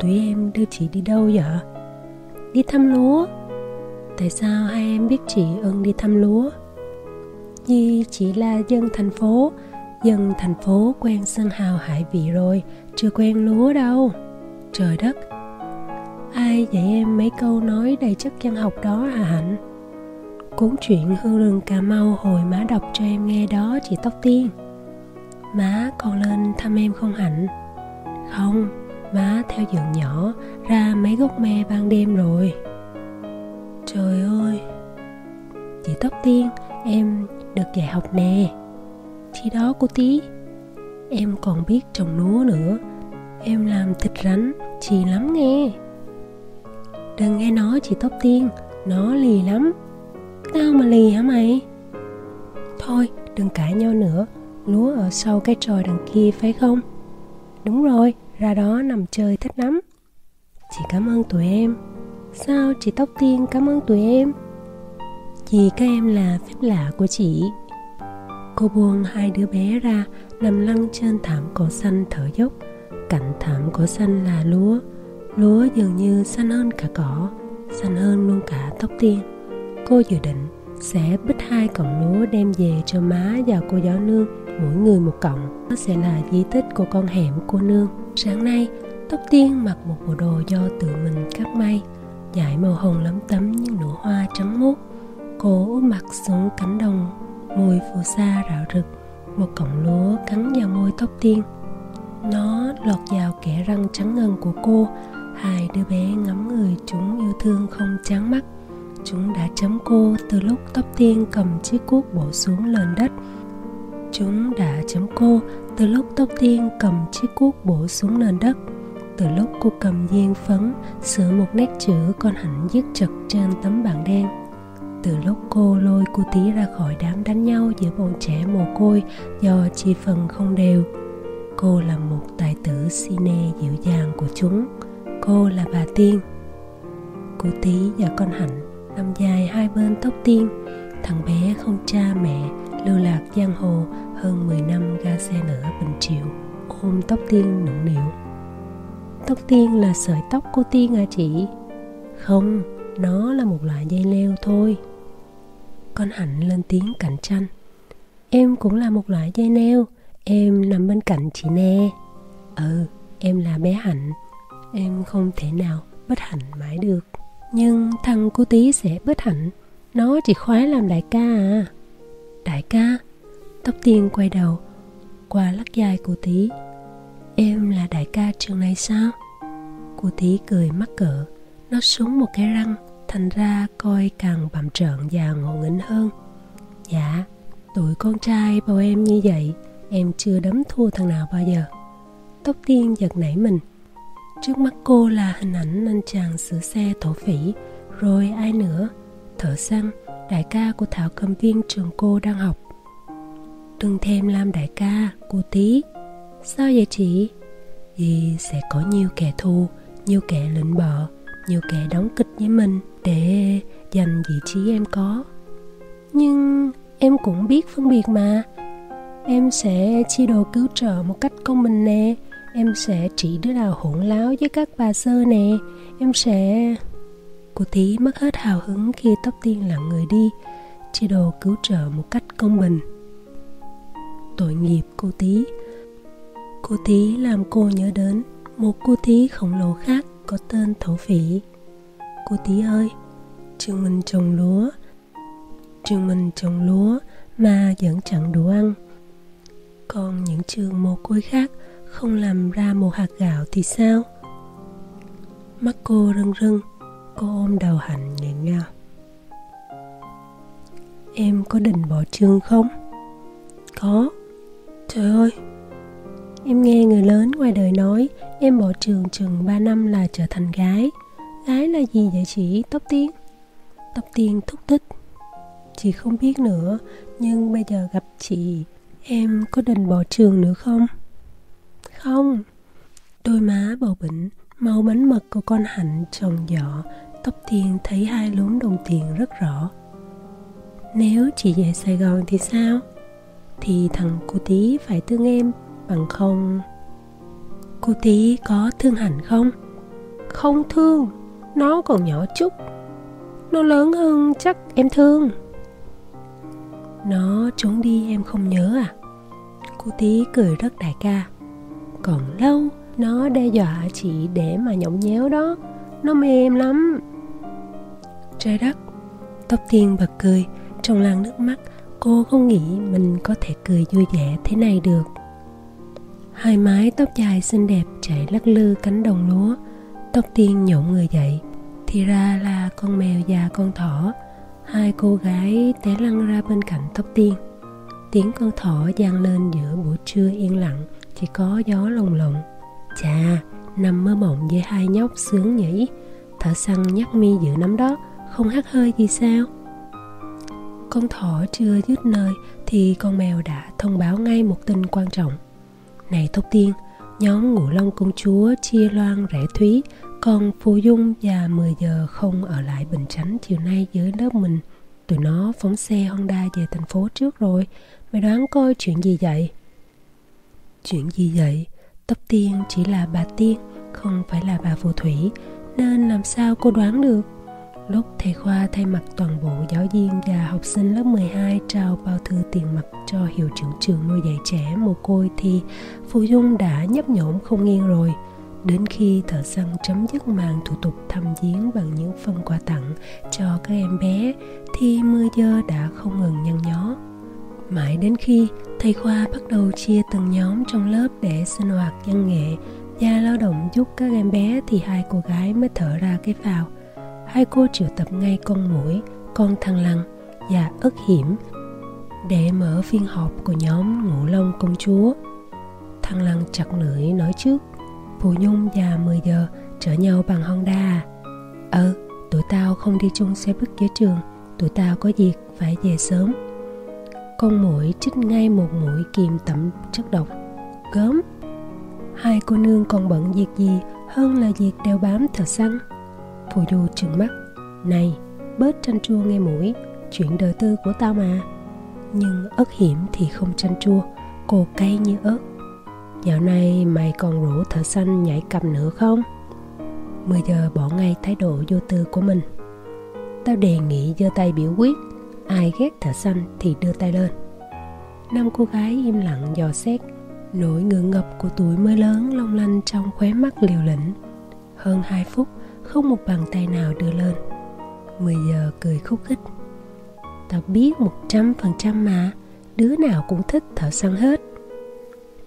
Tụi em, đưa chị đi đâu vậy? Đi thăm lúa. Tại sao hai em biết chị ưng đi thăm lúa? Vì chị là dân thành phố, dân thành phố quen sân hào hải vị rồi chưa quen lúa đâu. Trời đất. Ai dạy em mấy câu nói đầy chất văn học đó hả hạnh? Cuốn chuyện hương rừng cà mau hồi má đọc cho em nghe đó chị tóc tiên. Má còn lên thăm em không hạnh? Không, má theo giường nhỏ, ra mấy gốc me ban đêm rồi. Trời ơi. Chị tóc tiên, em được dạy học nè. Khi đó cô tí em còn biết trồng lúa nữa. Em làm thịt rắn chị lắm nghe. Đừng nghe nó chị tóc tiên nó lì lắm. Tao mà lì hả mày? Thôi, đừng cãi nhau nữa. Lúa ở sau cái tròi đằng kia phải không? Đúng rồi, ra đó nằm chơi thích lắm. Chị cảm ơn tụi em. Sao chị tóc tiên cảm ơn tụi em? Vì các em là phép lạ của chị. Cô buông hai đứa bé ra nằm lăn trên thảm cỏ xanh thở dốc, cạnh thảm cỏ xanh là lúa. Lúa dường như xanh hơn cả cỏ, xanh hơn luôn cả tóc tiên. Cô dự định sẽ bích hai cọng lúa đem về cho má và cô giáo nương, mỗi người một cọng. Nó sẽ là di tích của con hẻm cô nương. Sáng nay, tóc tiên mặc một bộ đồ do tự mình cắt may, dải màu hồng lấm tấm như nụ hoa trắng muốt. Cô úp mặt xuống cánh đồng mùi phù sa rạo rực một cọng lúa cắn vào môi tóc tiên. Nó lọt vào kẽ răng trắng ngần của cô. Hai đứa bé ngắm người chúng yêu thương không chán mắt. Chúng đã chấm cô từ lúc tóc tiên cầm chiếc cuốc bổ xuống lên đất. Chúng đã chấm cô từ lúc tóc tiên cầm chiếc cuốc bổ xuống nền đất. Từ lúc cô cầm diên phấn, sửa một nét chữ con hạnh viết chật trên tấm bảng đen từ lúc cô lôi cô tí ra khỏi đám đánh nhau giữa bọn trẻ mồ côi do chi phần không đều. Cô là một tài tử cine dịu dàng của chúng. Cô là bà tiên. Cô tí và con hạnh nằm dài hai bên tóc tiên. Thằng bé không cha mẹ, lưu lạc giang hồ hơn 10 năm ga xe lửa bình triệu ôm tóc tiên nũng nịu. Tóc tiên là sợi tóc cô tiên à chị? Không, nó là một loại dây leo thôi con hạnh lên tiếng cạnh tranh. Em cũng là một loại dây neo, em nằm bên cạnh chị nè. Ừ em là bé hạnh. Em không thể nào bất hạnh mãi được. Nhưng thằng cô tí sẽ bất hạnh. Nó chỉ khoái làm đại ca à. Đại ca, tóc tiên quay đầu, qua lắc dài cô tí. Em là đại ca trường này sao? Cô tí cười mắc cỡ, nó súng một cái răng thành ra coi càng bặm trợn và ngộ nghĩnh hơn. Dạ, tụi con trai bầu em như vậy Em chưa đấm thua thằng nào bao giờ. Tóc tiên giật nảy mình. Trước mắt cô là hình ảnh anh chàng sửa xe thổ phỉ Rồi ai nữa? Thợ săn, đại ca của Thảo Cầm Viên trường cô đang học. Đừng thêm làm đại ca, cô tí Sao vậy chị? Vì sẽ có nhiều kẻ thù, nhiều kẻ lịnh bợ. Nhiều kẻ đóng kịch với mình Để giành vị trí em có. Nhưng em cũng biết phân biệt mà. Em sẽ chia đồ cứu trợ một cách công bình nè. Em sẽ chỉ đứa nào hỗn láo với các bà sơ nè. Em sẽ... Cô tí mất hết hào hứng khi tóc tiên lặng người đi, Chia đồ cứu trợ một cách công bình. Tội nghiệp cô tí. Cô tí làm cô nhớ đến Một cô tí khổng lồ khác có tên thổ phỉ. Cô tí ơi, Trường mình trồng lúa. Trường mình trồng lúa mà vẫn chẳng đủ ăn. Còn những trường mồ côi khác không làm ra một hạt gạo thì sao? Mắt cô rưng rưng, cô ôm đầu hạnh nghẹn ngào. Em có định bỏ trường không? Có. Trời ơi em nghe người lớn ngoài đời nói, em bỏ trường chừng 3 năm là trở thành gái. Gái là gì vậy chị? Tóc tiên. Tóc tiên thúc thích. Chị không biết nữa, nhưng bây giờ gặp chị, em có định bỏ trường nữa không? Không. Đôi má bầu bỉnh, màu bánh mật của con hạnh trồng giỏ tóc tiên thấy hai lúm đồng tiền rất rõ. Nếu chị về sài gòn thì sao? Thì thằng cô tí phải thương em bằng không? Cô tí có thương hạnh không? Không thương nó còn nhỏ chút. Nó lớn hơn chắc em thương. Nó trốn đi em không nhớ à? Cô tí cười rất đại ca. Còn lâu nó đe dọa chị để mà nhõng nhéo đó. Nó mê em lắm. Trời đất tóc tiên bật cười. Trong làn nước mắt cô không nghĩ mình có thể cười vui vẻ thế này được hai mái tóc dài xinh đẹp chạy lắc lư cánh đồng lúa. Tóc tiên nhộn người dậy. Thì ra là con mèo và con thỏ. Hai cô gái té lăn ra bên cạnh tóc tiên. Tiếng con thỏ vang lên giữa buổi trưa yên lặng, chỉ có gió lồng lộng chà, nằm mơ mộng với hai nhóc sướng nhỉ? Thợ săn nhắc mi giữ nắm đó, không hắt hơi gì sao? Con thỏ chưa dứt nơi thì con mèo đã thông báo ngay một tin quan trọng này tóc tiên, nhóm ngũ long công chúa chia loan rẽ thúy, còn phù dung và 10 giờ không ở lại bình chánh chiều nay dưới lớp mình. Tụi nó phóng xe honda về thành phố trước rồi, mày đoán coi chuyện gì vậy? Chuyện gì vậy? Tóc tiên chỉ là bà tiên, không phải là bà phù thủy, nên làm sao cô đoán được? Lúc thầy Khoa thay mặt toàn bộ giáo viên và học sinh lớp 12 trao bao thư tiền mặt cho hiệu trưởng trường nuôi dạy trẻ mồ côi thì Phù Dung đã nhấp nhổm không nghiêng rồi. Đến khi thợ săn chấm dứt màn thủ tục thăm viếng bằng những phần quà tặng cho các em bé, thì mưa dơ đã không ngừng nhăn nhó. Mãi đến khi thầy Khoa bắt đầu chia từng nhóm trong lớp để sinh hoạt văn nghệ và lao động giúp các em bé, thì hai cô gái mới thở ra cái phào hai cô triệu tập ngay con mũi, con thằng lằn và ất hiểm để mở phiên họp của nhóm ngũ long công chúa. Thằng lằn chặt lưỡi nói trước, Phù Nhung và 10 giờ chở nhau bằng Honda à? Ờ, ừ, tụi tao không đi chung xe buýt giữa trường, tụi tao có việc phải về sớm. Con mũi trích ngay một mũi kìm tẩm chất độc. Gớm! Hai cô nương còn bận việc gì hơn là việc đeo bám thợ săn. Phù Du trừng mắt. Này, bớt tranh chua nghe mũi, Chuyện đời tư của tao mà. Nhưng ớt hiểm thì không tranh chua, Cô cay như ớt. Dạo này mày còn rủ thợ xanh nhảy cầm nữa không? 10 giờ bỏ ngay thái độ vô tư của mình. Tao đề nghị giơ tay biểu quyết, Ai ghét thợ xanh thì đưa tay lên. Năm cô gái im lặng dò xét, Nỗi ngượng ngập của tuổi mới lớn long lanh trong khóe mắt liều lĩnh. Hơn 2 phút không một bàn tay nào đưa lên. 10 giờ cười khúc khích. Tao biết một trăm phần trăm mà, Đứa nào cũng thích thợ săn hết.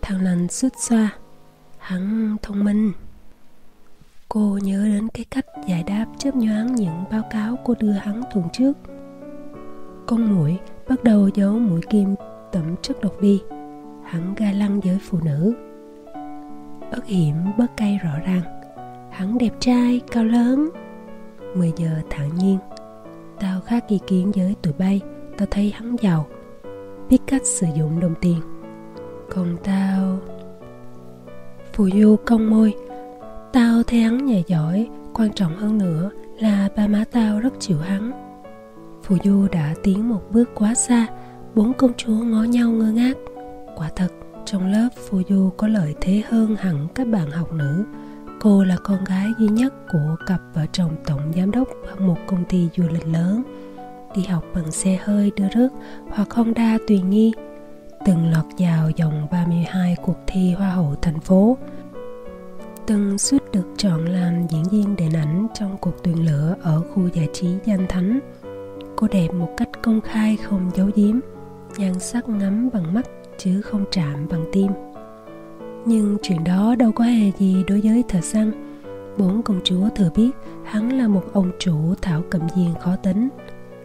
Thằng lành xuất xoa. Hắn thông minh. Cô nhớ đến cái cách giải đáp chớp nhoáng những báo cáo cô đưa hắn tuần trước. Con mũi bắt đầu giấu mũi kim tẩm chất độc đi Hắn ga lăng với phụ nữ. Ất hiểm bớt cay rõ ràng. Hắn đẹp trai, cao lớn. 10 giờ thản nhiên. Tao khác ý kiến với tụi bay Tao thấy hắn giàu. Biết cách sử dụng đồng tiền. Còn tao Phù du cong môi. Tao thấy hắn nhà giỏi Quan trọng hơn nữa là ba má tao rất chịu hắn. Phù du đã tiến một bước quá xa Bốn công chúa ngó nhau ngơ ngác. Quả thật trong lớp Phù du có lợi thế hơn hẳn các bạn học nữ. Cô là con gái duy nhất của cặp vợ chồng tổng giám đốc một công ty du lịch lớn. Đi học bằng xe hơi đưa rước hoặc Honda tùy nghi. Từng lọt vào dòng 32 cuộc thi Hoa hậu thành phố. Từng suýt được chọn làm diễn viên điện ảnh trong cuộc tuyển lựa ở khu giải trí danh thánh cô đẹp một cách công khai không giấu giếm. Nhan sắc ngắm bằng mắt chứ không chạm bằng tim nhưng chuyện đó đâu có hề gì đối với thợ săn. Bốn công chúa thừa biết hắn là một ông chủ thảo cầm diền khó tính.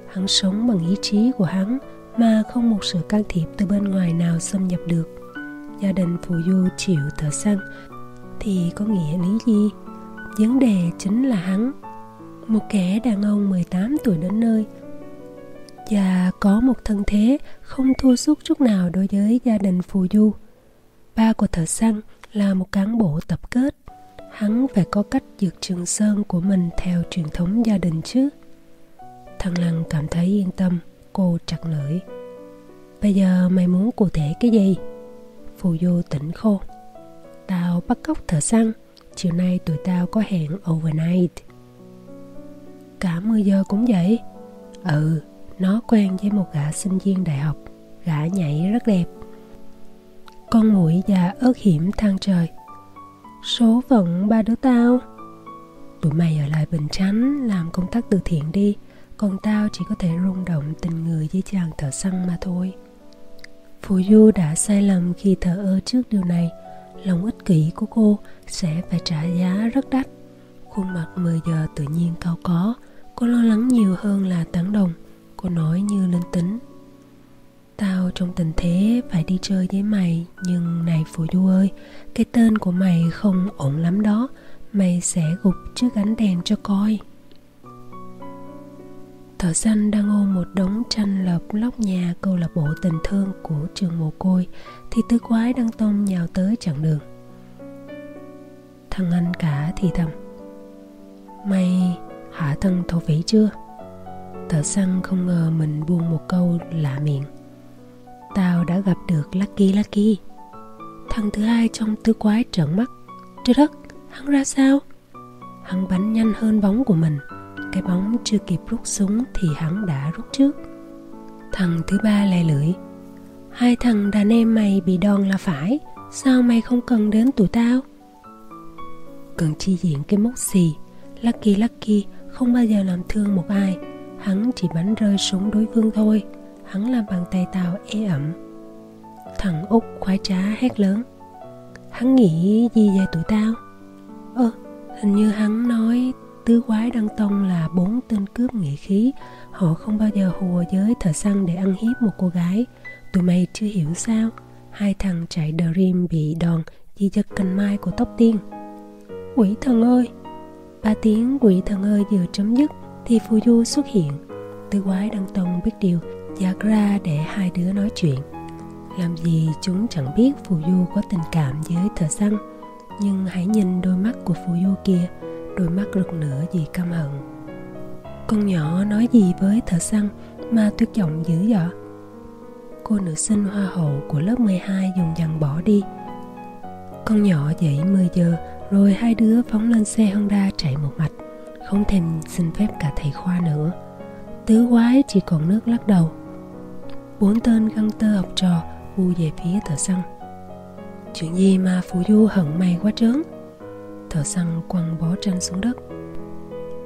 Hắn sống bằng ý chí của hắn mà không một sự can thiệp từ bên ngoài nào xâm nhập được. Gia đình phù du chịu thợ săn thì có nghĩa lý gì? Vấn đề chính là hắn, một kẻ đàn ông 18 tuổi đến nơi và có một thân thế không thua sút chút nào đối với gia đình phù du. Ba của thợ săn là một cán bộ tập kết. Hắn phải có cách dược trường sơn của mình theo truyền thống gia đình chứ. Thằng Lăng cảm thấy yên tâm, cô chặt lưỡi. Bây giờ mày muốn cụ thể cái gì? Phù du tỉnh khô. Tao bắt cóc thợ săn, chiều nay tụi tao có hẹn overnight. Cả 10 giờ cũng vậy. Ừ, nó quen với một gã sinh viên đại học, gã nhảy rất đẹp con mũi và ớt hiểm than trời. Số phận ba đứa tao. Tụi mày ở lại bình chánh làm công tác từ thiện đi, còn tao chỉ có thể rung động tình người với chàng thợ săn mà thôi. Phù du đã sai lầm khi thờ ơ trước điều này. Lòng ích kỷ của cô sẽ phải trả giá rất đắt. Khuôn mặt 10 giờ tự nhiên cao có. Cô lo lắng nhiều hơn là tán đồng. Cô nói như linh tính. Tao trong tình thế phải đi chơi với mày, Nhưng này Phù Du ơi, Cái tên của mày không ổn lắm đó. Mày sẽ gục trước ánh đèn cho coi. Thợ xanh đang ôm một đống tranh lợp lóc nhà câu lạc bộ tình thương của trường mồ côi, Thì tứ quái đang tông nhào tới chặng đường. Thằng anh cả thì thầm, Mày hạ thân thổ phỉ chưa? Thợ săn không ngờ mình buông một câu lạ miệng. Tao đã gặp được Lucky Lucky. Thằng thứ hai trong tứ quái trợn mắt. Trời đất, hắn ra sao? Hắn bắn nhanh hơn bóng của mình. Cái bóng chưa kịp rút súng thì hắn đã rút trước. Thằng thứ ba lè lưỡi. Hai thằng đàn em mày bị đòn là phải. Sao mày không cần đến tụi tao? Cần chi diện cái mốc xì. Lucky Lucky không bao giờ làm thương một ai. Hắn chỉ bắn rơi súng đối phương thôi hắn làm bằng tay tao ế ẩm. Thằng út khoái trá hét lớn. Hắn nghĩ gì về tụi tao? Ơ, hình như hắn nói tứ quái đăng tông là bốn tên cướp nghĩa khí. Họ không bao giờ hùa với thợ săn để ăn hiếp một cô gái. Tụi mày chưa hiểu sao hai thằng chạy dream bị đòn vì giật cành mai của tóc tiên. Quỷ thần ơi! Ba tiếng quỷ thần ơi vừa chấm dứt thì phù du xuất hiện. Tứ quái đăng tông biết điều. Giặt ra để hai đứa nói chuyện. Làm gì chúng chẳng biết phù du có tình cảm với thợ săn. Nhưng hãy nhìn đôi mắt của phù du kia, đôi mắt rực lửa vì căm hận. Con nhỏ nói gì với thợ săn mà tuyệt vọng dữ dọ cô nữ sinh hoa hậu của lớp 12 dùng dằn bỏ đi. Con nhỏ dậy 10 giờ, rồi hai đứa phóng lên xe Honda chạy một mạch. Không thèm xin phép cả thầy khoa nữa. Tứ quái chỉ còn nước lắc đầu bốn tên găng tơ học trò bu về phía thợ săn. Chuyện gì mà phụ du hận mày quá trớn? Thợ săn quăng bó tranh xuống đất.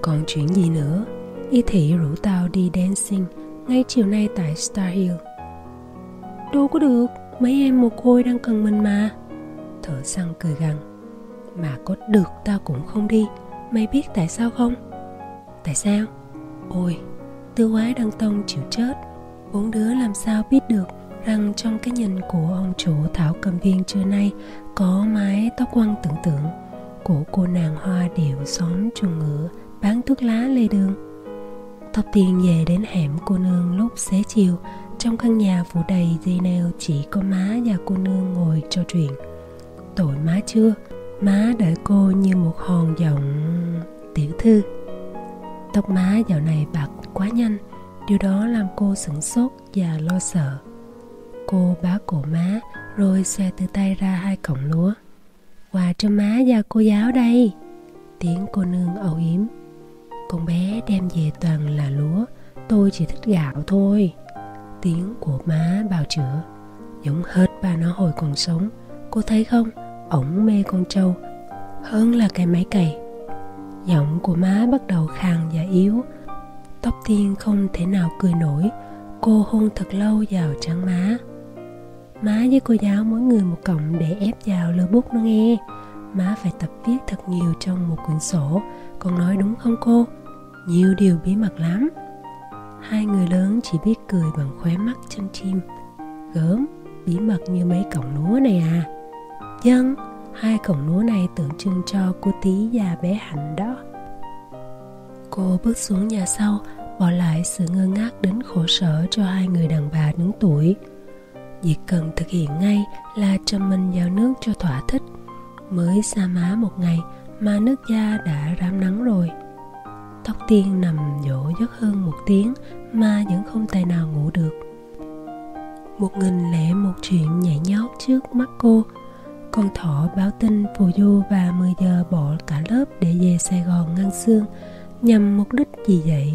Còn chuyện gì nữa? Y thị rủ tao đi dancing ngay chiều nay tại star hill. Đâu có được, mấy em mồ côi đang cần mình mà. Thợ săn cười gằn. Mà có được tao cũng không đi. Mày biết tại sao không? Tại sao? Ôi tư quái đăng tông chịu chết bốn đứa làm sao biết được rằng trong cái nhìn của ông chủ thảo cầm viên trưa nay có mái tóc quăng tưởng tượng của cô nàng hoa điệu xóm chuồng ngựa bán thuốc lá lê đường tóc tiên về đến hẻm cô nương lúc xế chiều, trong căn nhà phủ đầy dây neo chỉ có má và cô nương ngồi trò chuyện. Tội má chưa, má đợi cô như một hòn giọng tiểu thư. Tóc má dạo này bạc quá nhanh điều đó làm cô sửng sốt và lo sợ. Cô bá cổ má, rồi xòe từ tay ra hai cọng lúa. Quà cho má và cô giáo đây. Tiếng cô nương âu yếm. Con bé đem về toàn là lúa, tôi chỉ thích gạo thôi. Tiếng của má bào chữa. Giống hết ba nó hồi còn sống. Cô thấy không? Ổng mê con trâu. Hơn là cái máy cày. Giọng của má bắt đầu khàn và yếu tóc tiên không thể nào cười nổi. Cô hôn thật lâu vào trắng má. Má với cô giáo mỗi người một cọng để ép vào lơ bút nó nghe. Má phải tập viết thật nhiều trong một quyển sổ. Con nói đúng không cô? Nhiều điều bí mật lắm. Hai người lớn chỉ biết cười bằng khóe mắt chân chim. Gớm, bí mật như mấy cọng lúa này à. Dân, hai cọng lúa này tượng trưng cho cô tí và bé hạnh đó cô bước xuống nhà sau, bỏ lại sự ngơ ngác đến khổ sở cho hai người đàn bà đứng tuổi. Việc cần thực hiện ngay là châm mình vào nước cho thỏa thích. Mới xa má một ngày mà nước da đã rám nắng rồi. Tóc tiên nằm dỗ giấc hơn một tiếng mà vẫn không tài nào ngủ được. Một nghìn lẻ một chuyện nhảy nhót trước mắt cô. Con thỏ báo tin phù du và 10 giờ bỏ cả lớp để về Sài Gòn ngăn xương nhằm mục đích gì vậy?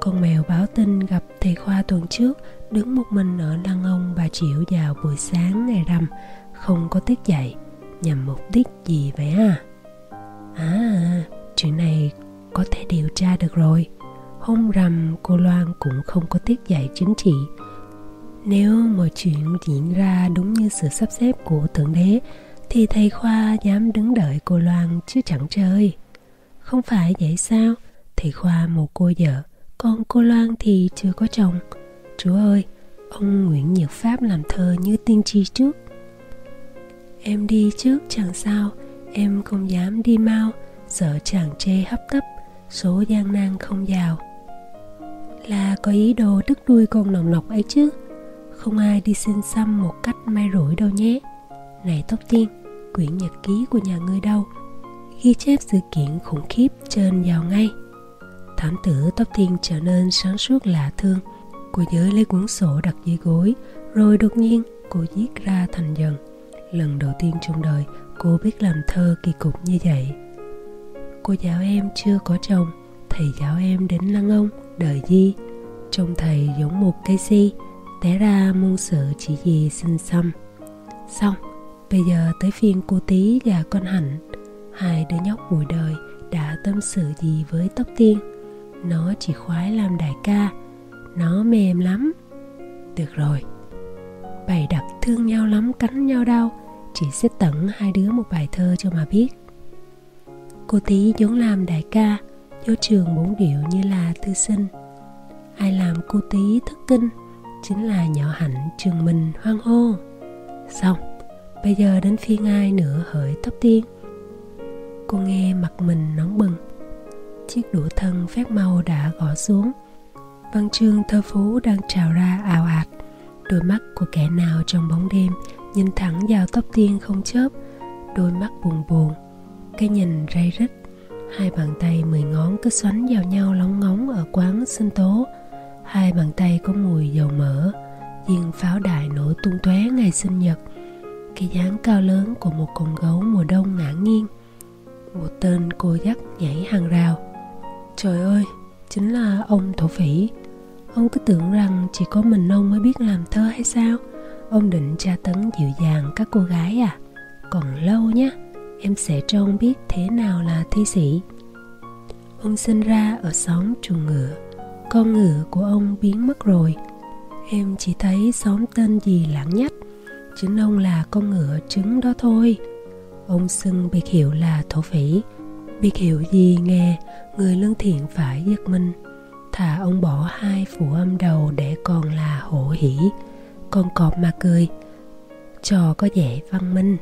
Con mèo báo tin gặp thầy Khoa tuần trước đứng một mình ở lăng ông bà Triệu vào buổi sáng ngày rằm không có tiết dạy nhằm mục đích gì vậy à? À, chuyện này có thể điều tra được rồi. Hôm rằm cô Loan cũng không có tiết dạy chính trị. Nếu mọi chuyện diễn ra đúng như sự sắp xếp của Thượng Đế thì thầy Khoa dám đứng đợi cô Loan chứ chẳng chơi. Không phải vậy sao? Thầy Khoa một cô vợ, còn cô Loan thì chưa có chồng. Chúa ơi, ông Nguyễn Nhật Pháp làm thơ như tiên tri trước. Em đi trước chẳng sao, em không dám đi mau, sợ chàng chê hấp tấp, số gian nan không giàu. Là có ý đồ đứt đuôi con nòng lọc ấy chứ, không ai đi xin xăm một cách may rủi đâu nhé. Này Tóc Tiên, quyển nhật ký của nhà ngươi đâu? Ghi chép sự kiện khủng khiếp trên vào ngay. Thám tử Tóc Tiên trở nên sáng suốt lạ thương. Cô nhớ lấy cuốn sổ đặt dưới gối, rồi đột nhiên cô viết ra thành dần. Lần đầu tiên trong đời cô biết làm thơ kỳ cục như vậy. Cô giáo em chưa có chồng, thầy giáo em đến lăng ông, đợi di. Trông thầy giống một cây si, té ra muôn sự chỉ vì xin xăm. Xong, Bây giờ tới phiên cô tí và con Hạnh Hai đứa nhóc buổi đời đã tâm sự gì với tóc tiên nó chỉ khoái làm đại ca. Nó mềm lắm. Được rồi. Bày đặt thương nhau lắm, cắn nhau đau. Chỉ sẽ tặng hai đứa một bài thơ cho mà biết. Cô tí vốn làm đại ca Vô trường bốn điệu như là thư sinh. Ai làm cô tí thất kinh, Chính là nhỏ hạnh trường mình hoang hô. Xong, Bây giờ đến phiên ai nữa hỡi tóc tiên. Cô nghe mặt mình nóng bừng. Chiếc đũa thân phép màu đã gõ xuống. Văn chương thơ phú đang trào ra ào ạt. Đôi mắt của kẻ nào trong bóng đêm Nhìn thẳng vào tóc tiên không chớp. Đôi mắt buồn buồn, Cái nhìn ray rít Hai bàn tay mười ngón cứ xoắn vào nhau lóng ngóng ở quán sinh tố. Hai bàn tay có mùi dầu mỡ, Viên pháo đài nổ tung tóe ngày sinh nhật. Cái dáng cao lớn của một con gấu mùa đông ngã nghiêng. Một tên cô dắt nhảy hàng rào trời ơi, chính là ông thổ phỉ. Ông cứ tưởng rằng chỉ có mình ông mới biết làm thơ hay sao? Ông định tra tấn dịu dàng các cô gái à? Còn lâu nhé em sẽ cho ông biết thế nào là thi sĩ. Ông sinh ra ở xóm chuồng ngựa con ngựa của ông biến mất rồi. Em chỉ thấy xóm tên gì lãng nhách. Chính ông là con ngựa trứng đó thôi. Ông xưng biệt hiệu là thổ phỉ. Biệt hiệu gì nghe? Người lương thiện phải giật mình. Thà ông bỏ hai phụ âm đầu để còn là hổ hỉ con cọp mà cười trò có vẻ văn minh.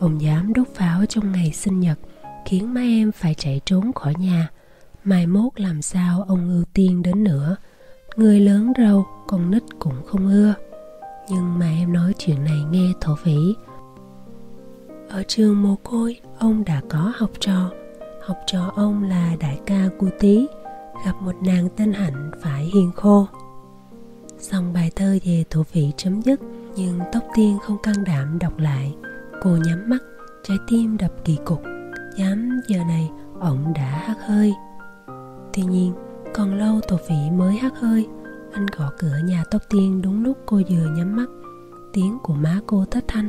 Ông dám đốt pháo trong ngày sinh nhật, khiến mấy em phải chạy trốn khỏi nhà. Mai mốt làm sao ông ưu tiên đến nữa? Người lớn râu, con nít cũng không ưa. Nhưng mà em nói chuyện này nghe thổ phỉ. Ở trường mồ côi, ông đã có học trò học trò ông là đại ca cu tí gặp một nàng tên hạnh phải hiền khô. Xong bài thơ về thổ phỉ chấm dứt, nhưng tóc tiên không can đảm đọc lại. Cô nhắm mắt, trái tim đập kỳ cục. Dám, giờ này, ổng đã hắt hơi. Tuy nhiên, còn lâu tổ phỉ mới hắt hơi, anh gõ cửa nhà tóc tiên đúng lúc cô vừa nhắm mắt. Tiếng của má cô thất thanh.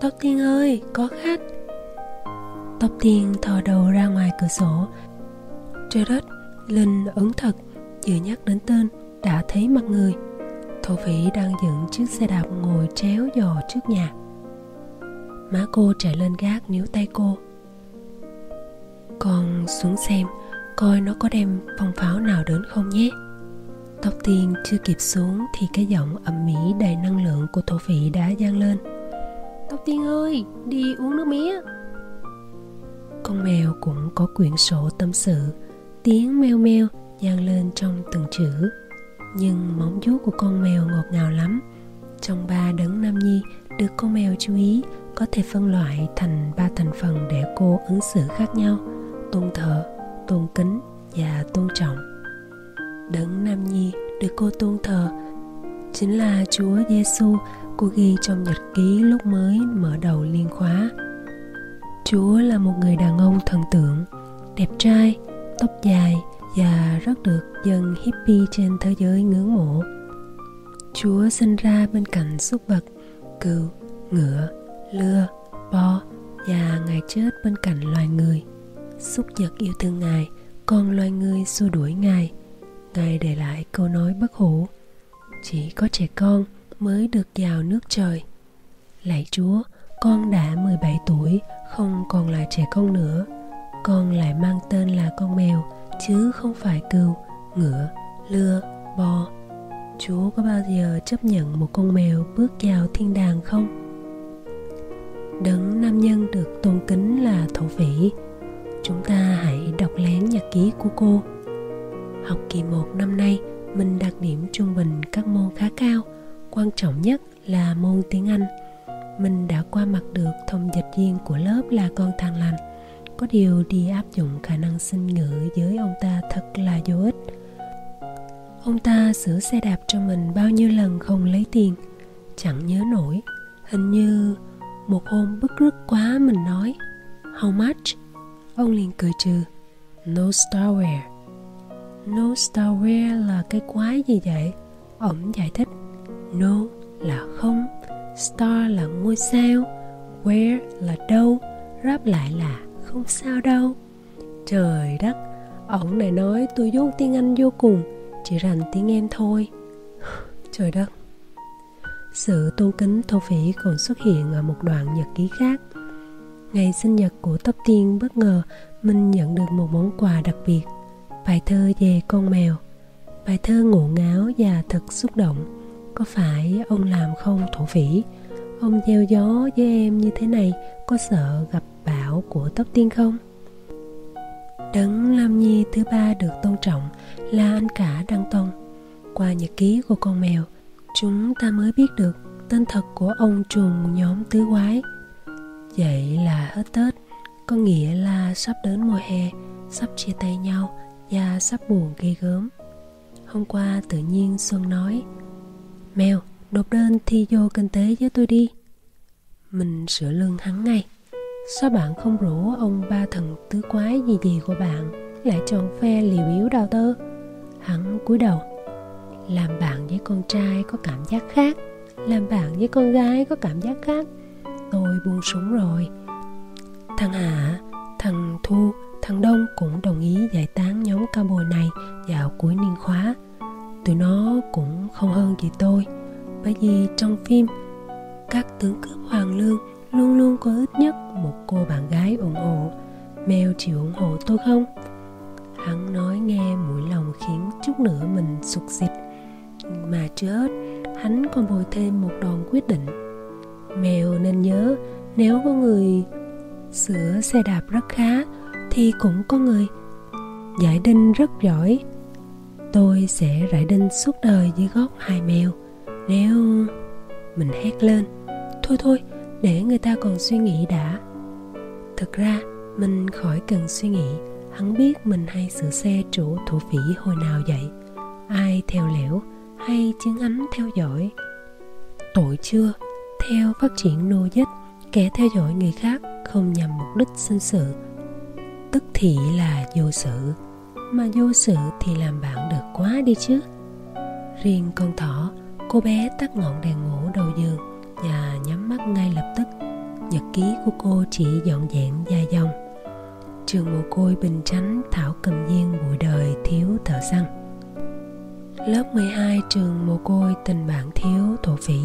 Tóc tiên ơi, có khách! Tóc tiên thò đầu ra ngoài cửa sổ. Trời đất linh ấn thật, vừa nhắc đến tên đã thấy mặt người. Thổ phỉ đang dựng chiếc xe đạp ngồi chéo giò trước nhà. Má cô chạy lên gác níu tay cô. Con xuống xem, coi nó có đem phong pháo nào đến không nhé. Tóc tiên chưa kịp xuống thì cái giọng ầm mỹ đầy năng lượng của thổ phỉ đã gian lên. Tóc tiên ơi, đi uống nước mía con mèo cũng có quyển sổ tâm sự, tiếng meo meo vang lên trong từng chữ. Nhưng móng vuốt của con mèo ngọt ngào lắm. Trong ba đấng nam nhi, được con mèo chú ý, có thể phân loại thành ba thành phần để cô ứng xử khác nhau tôn thờ, tôn kính và tôn trọng. Đấng nam nhi được cô tôn thờ chính là chúa giêsu cô ghi trong nhật ký lúc mới mở đầu liên khóa chúa là một người đàn ông thần tượng, đẹp trai, tóc dài và rất được dân hippie trên thế giới ngưỡng mộ. Chúa sinh ra bên cạnh súc vật, cừu, ngựa, lưa bo và ngài chết bên cạnh loài người. Xúc vật yêu thương ngài, còn loài người xua đuổi ngài. Ngài để lại câu nói bất hủ, chỉ có trẻ con mới được vào nước trời. Lạy chúa con đã 17 tuổi không còn là trẻ con nữa. Con lại mang tên là con mèo chứ không phải cừu ngựa lừa, bò. Chúa có bao giờ chấp nhận một con mèo bước vào thiên đàng không? Đấng nam nhân được tôn kính là thổ phỉ. Chúng ta hãy đọc lén nhật ký của cô. Học kỳ 1 năm nay mình đạt điểm trung bình các môn khá cao. Quan trọng nhất là môn tiếng anh mình đã qua mặt được thông dịch viên của lớp là con thằng lành. Có điều đi áp dụng khả năng sinh ngữ với ông ta thật là vô ích. Ông ta sửa xe đạp cho mình bao nhiêu lần không lấy tiền? Chẳng nhớ nổi. Hình như một hôm bức rứt quá mình nói, how much? Ông liền cười trừ, no starware. No starware là cái quái gì vậy? Ông giải thích, no là không star là ngôi sao. Where là đâu. Ráp lại là không sao đâu. Trời đất, ổng này nói tôi dốt tiếng anh vô cùng, chỉ rành tiếng em thôi. Trời đất. Sự tôn kính thô phỉ còn xuất hiện ở một đoạn nhật ký khác. Ngày sinh nhật của tóc tiên bất ngờ minh nhận được một món quà đặc biệt. Bài thơ về con mèo. Bài thơ ngộ ngáo và thật xúc động có phải ông làm không thổ phỉ ông gieo gió với em như thế này, có sợ gặp bão của tóc tiên không? Đấng lam nhi thứ ba được tôn trọng, là anh cả đăng tông. Qua nhật ký của con mèo, chúng ta mới biết được tên thật của ông trùng nhóm tứ quái. Vậy là hết tết, có nghĩa là sắp đến mùa hè, sắp chia tay nhau và sắp buồn ghê gớm. Hôm qua tự nhiên xuân nói mèo nộp đơn thi vô kinh tế với tôi đi. Mình sửa lương hắn ngay. Sao bạn không rủ ông ba thần tứ quái gì gì của bạn, lại chọn phe liều yếu đào tơ? Hắn cúi đầu. Làm bạn với con trai có cảm giác khác. Làm bạn với con gái có cảm giác khác. Tôi buông súng rồi. Thằng hạ, thằng thu, thằng đông cũng đồng ý giải tán nhóm cao bồi này vào cuối niên khóa tụi nó cũng không hơn gì tôi. Bởi vì trong phim, các tướng cướp hoàng lương luôn luôn có ít nhất một cô bạn gái ủng hộ, mèo chịu ủng hộ tôi không? Hắn nói nghe mũi lòng khiến chút nữa mình sụt xịt. Mà chưa hết, Hắn còn bồi thêm một đòn quyết định. Mèo nên nhớ, Nếu có người sửa xe đạp rất khá, Thì cũng có người. Giải đinh rất giỏi. Tôi sẽ rải đinh suốt đời dưới gót hai mèo. Nếu... Mình hét lên Thôi thôi, để người ta còn suy nghĩ đã. Thực ra, mình khỏi cần suy nghĩ. Hắn biết mình hay sửa xe chủ thủ phỉ hồi nào vậy? Ai theo lẻo hay chứng ánh theo dõi? Tội chưa, theo phát triển nô dịch Kẻ theo dõi người khác không nhằm mục đích sinh sự. Tức thị là vô sự Mà vô sự thì làm bạn được quá đi chứ. Riêng con thỏ Cô bé tắt ngọn đèn ngủ đầu giường Và nhắm mắt ngay lập tức. Nhật ký của cô chỉ dọn dẹn dài dòng. Trường mồ côi bình chánh Thảo cầm viên bụi đời thiếu thợ săn. Lớp 12 trường mồ côi tình bạn thiếu thổ phỉ.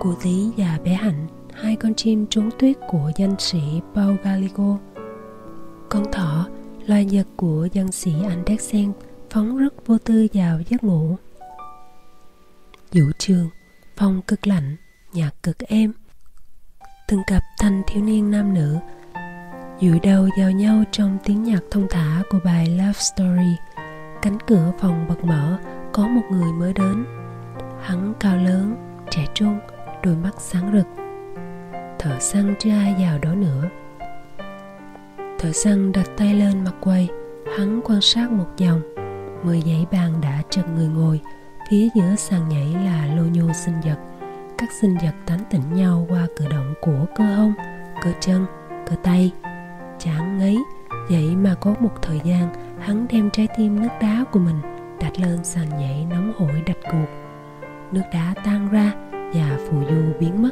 Cụ tí và bé Hạnh Hai con chim trốn tuyết của danh sĩ Paul Galigo. Con thỏ, loài vật của dân sĩ Andersen Phóng rất vô tư vào giấc ngủ. Vũ trường, phòng cực lạnh, nhạc cực êm. Từng cặp thanh thiếu niên nam nữ dụi đầu vào nhau trong tiếng nhạc thông thả của bài Love Story. Cánh cửa phòng bật mở, có một người mới đến. Hắn cao lớn, trẻ trung, đôi mắt sáng rực. Thợ săn chưa ai vào đó nữa. Thợ săn đặt tay lên mặt quầy Hắn quan sát một vòng. Mười dãy bàn đã trật người ngồi Phía giữa sàn nhảy là lô nhô sinh vật. Các sinh vật tán tỉnh nhau qua cử động của cơ hông, cơ chân, cơ tay. Chán ngấy Vậy mà có một thời gian Hắn đem trái tim nước đá của mình Đặt lên sàn nhảy nóng hổi đạch cuộc Nước đá tan ra Và phù du biến mất.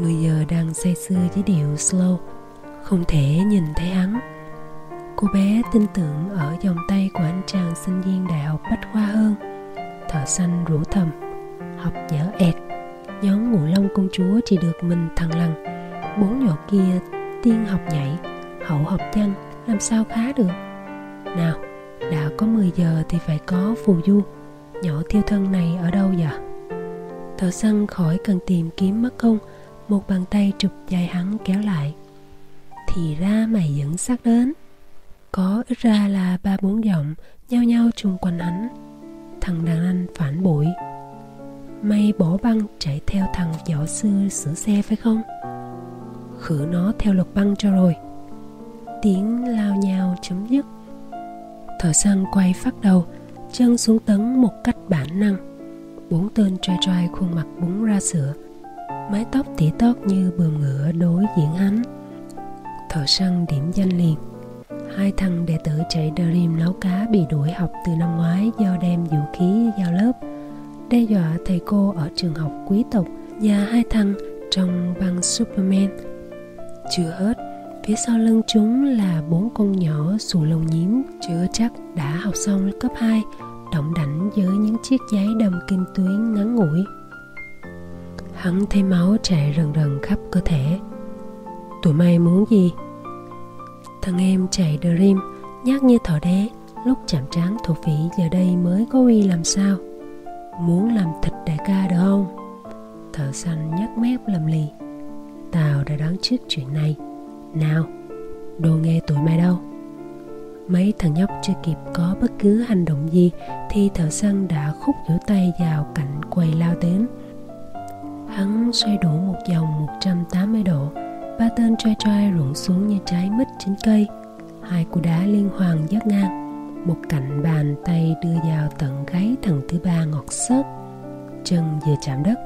Người giờ đang say sưa với điệu slow Không thể nhìn thấy hắn. Cô bé tin tưởng ở vòng tay của anh chàng sinh viên đại học Bách Khoa hơn, thợ xanh rủ thầm, học dở ẹt. Nhóm ngũ long công chúa chỉ được mình thằng lằn, bốn nhỏ kia tiên học nhảy, hậu học văn làm sao khá được. Nào, đã có 10 giờ thì phải có phù du, nhỏ thiêu thân này ở đâu vậy? Thợ săn khỏi cần tìm kiếm mất công, một bàn tay trục dài hắn kéo lại. Thì ra mày dẫn xác đến có ít ra là ba bốn giọng, nhao nhao chung quanh hắn thằng đàn anh phản bội. Mày bỏ băng chạy theo thằng võ sư sửa xe phải không? Khử nó theo luật băng cho rồi. Tiếng lao nhào chấm dứt. Thợ săn quay phát đầu, chân xuống tấn một cách bản năng. Bốn tên trai trai khuôn mặt búng ra sữa. Mái tóc tỉ tót như bườm ngựa đối diện hắn. Thợ săn điểm danh liền hai thằng đệ tử chạy Dream nấu cá bị đuổi học từ năm ngoái do đem vũ khí vào lớp. Đe dọa thầy cô ở trường học quý tộc và hai thằng trong băng Superman. Chưa hết, phía sau lưng chúng là bốn con nhỏ xù lông nhím chưa chắc đã học xong cấp 2 động đảnh với những chiếc giấy đầm kim tuyến ngắn ngủi. Hắn thấy máu chảy rần rần khắp cơ thể. Tụi mày muốn gì? Thằng em chạy dream, nhát như thỏ đế lúc chạm trán thổ phỉ giờ đây mới có uy làm sao? Muốn làm thịt đại ca được không? Thợ xanh nhắc mép lầm lì. Tao đã đoán trước chuyện này. Nào, đồ nghe tụi mày đâu? Mấy thằng nhóc chưa kịp có bất cứ hành động gì thì thợ săn đã khúc giữa tay vào cạnh quầy lao đến. Hắn xoay đủ một vòng 180 độ ba tên trai trai rụng xuống như trái mít trên cây. Hai cú đá liên hoàn dắt ngang. Một cạnh bàn tay đưa vào tận gáy thằng thứ ba ngọt xớt. Chân vừa chạm đất,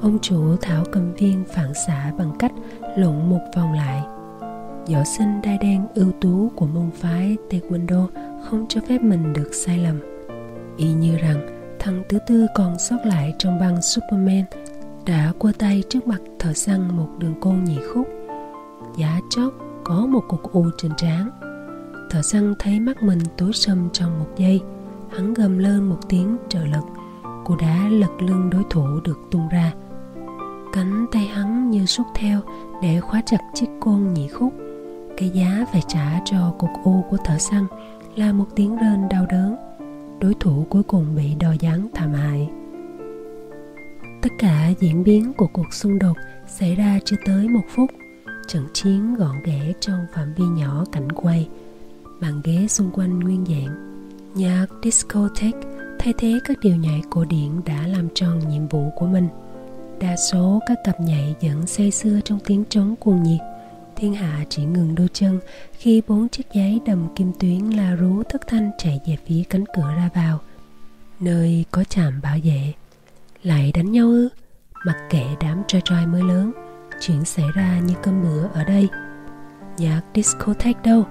ông chủ thảo cầm viên phản xạ bằng cách lộn một vòng lại. Võ sinh đai đen ưu tú của môn phái taekwondo không cho phép mình được sai lầm. Y như rằng thằng thứ tư còn sót lại trong băng superman đã qua tay trước mặt thợ săn một đường côn nhị khúc giá chót có một cục u trên trán. Thợ săn thấy mắt mình tối sầm trong một giây, hắn gầm lên một tiếng trợ lực. Cú đá lật lưng đối thủ được tung ra. Cánh tay hắn như rút theo để khóa chặt chiếc côn nhị khúc. Cái giá phải trả cho cục u của thợ săn là một tiếng rên đau đớn. Đối thủ cuối cùng bị đò gián thảm hại. Tất cả diễn biến của cuộc xung đột xảy ra chưa tới một phút trận chiến gọn ghẽ trong phạm vi nhỏ cảnh quay bàn ghế xung quanh nguyên dạng nhạc discotheque thay thế các điều nhảy cổ điển đã làm tròn nhiệm vụ của mình. Đa số các cặp nhảy vẫn say sưa trong tiếng trống cuồng nhiệt. Thiên hạ chỉ ngừng đôi chân khi bốn chiếc giấy đầm kim tuyến la rú thất thanh chạy về phía cánh cửa ra vào. Nơi có chạm bảo vệ. Lại đánh nhau ư? Mặc kệ đám trai trai mới lớn chuyện xảy ra như cơm bữa ở đây. Nhạc discotheque đâu?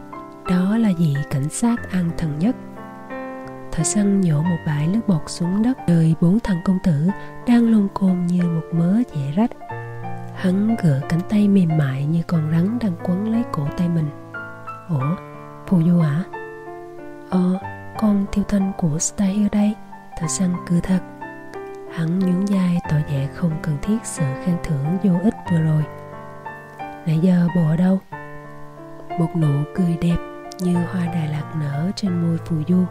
Đó là gì? Cảnh sát ăn thần nhất. Thợ săn nhổ một bãi nước bọt xuống đất. Đời bốn thằng công tử đang lông côn như một mớ dẻ rách. Hắn gỡ cánh tay mềm mại như con rắn đang quấn lấy cổ tay mình. Ủa? Phù du hả? Ờ con thiêu thân của style đây. Thợ săn cứ thật hắn nhún vai tỏ vẻ không cần thiết sự khen thưởng vô ích vừa rồi. Nãy giờ bộ ở đâu? Một nụ cười đẹp như hoa đà lạt nở trên môi phù du.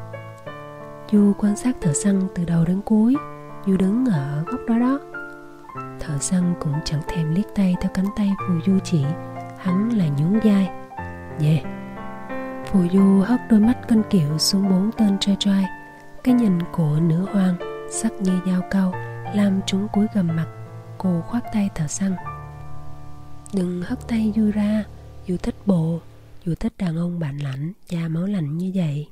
Du quan sát thợ săn từ đầu đến cuối, Du đứng ở góc đó đó. Thợ săn cũng chẳng thèm liếc tay theo cánh tay phù du chỉ, Hắn là nhún vai. Yeah Phù du hất đôi mắt cân kiệu xuống bốn tên trai trai, Cái nhìn của nữ hoàng. Sắc như dao câu Làm chúng cúi gầm mặt, Cô khoát tay thở xăng Đừng hất tay Du ra dù thích bộ dù thích đàn ông bản lãnh, Da máu lạnh như vậy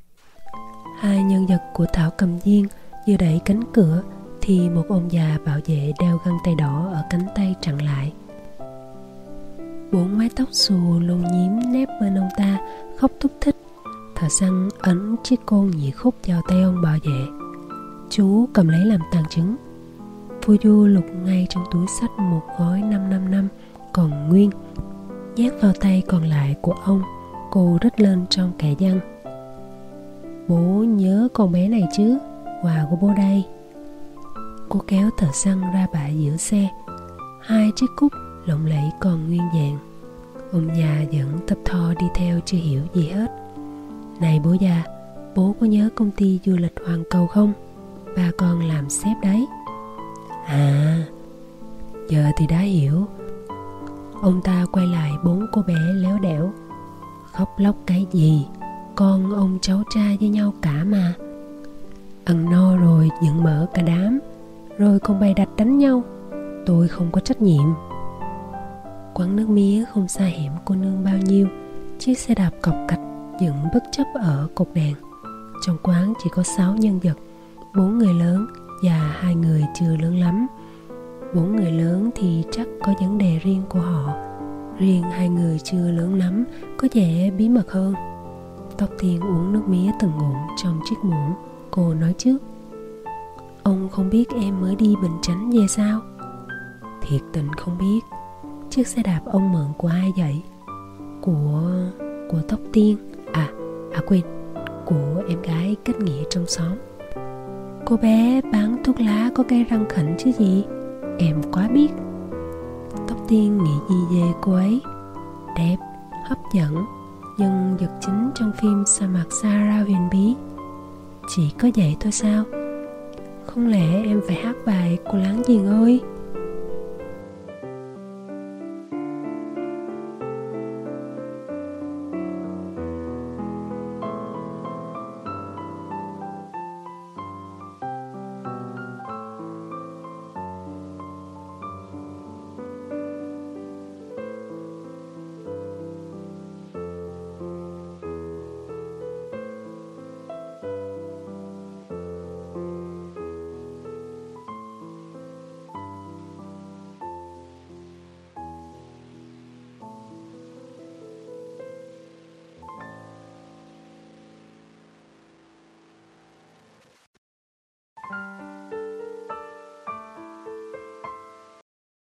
hai nhân vật của Thảo Cầm Duyên vừa đẩy cánh cửa thì một ông già bảo vệ đeo găng tay đỏ ở cánh tay chặn lại. Bốn mái tóc xù lông nhím nép bên ông ta, khóc thúc thích. Thợ săn ấn chiếc côn nhị khúc vào tay ông bảo vệ. Chú cầm lấy làm tàng chứng. Phu Du lục ngay trong túi sách một gói 555 còn nguyên. Nhét vào tay còn lại của ông, cô rít lên trong kẻ răng. Bố nhớ con bé này chứ Quà của bố đây Cô kéo thợ xăng ra bãi giữa xe Hai chiếc cúc lộng lẫy còn nguyên dạng Ông già vẫn tập thò đi theo chưa hiểu gì hết Này bố già Bố có nhớ công ty du lịch Hoàng Cầu không? Ba con làm sếp đấy. À Giờ thì đã hiểu. Ông ta quay lại bốn cô bé léo đẻo. Khóc lóc cái gì? Con ông cháu trai với nhau cả mà. Ăn no rồi dựng mở cả đám, rồi còn bày đặt đánh nhau. Tôi không có trách nhiệm. Quán nước mía không xa hẻm cô nương bao nhiêu. Chiếc xe đạp cọc cạch dựng bất chấp ở cột đèn. Trong quán chỉ có sáu nhân vật bốn người lớn và hai người chưa lớn lắm. Bốn người lớn thì chắc có vấn đề riêng của họ. Riêng hai người chưa lớn lắm có vẻ bí mật hơn. Tóc Tiên uống nước mía từng ngụm trong chiếc muỗng Cô nói trước. Ông không biết em mới đi Bình Chánh về sao? Thiệt tình không biết. Chiếc xe đạp ông mượn của ai vậy? Của... của Tóc Tiên. À, à quên Của em gái kết nghĩa trong xóm. Cô bé bán thuốc lá có cây răng khỉnh chứ gì? Em quá biết. Tóc Tiên nghĩ gì về cô ấy? Đẹp, hấp dẫn nhân vật chính trong phim sa mạc Sarah huyền bí. Chỉ có vậy thôi sao? Không lẽ em phải hát bài cô láng giềng ơi?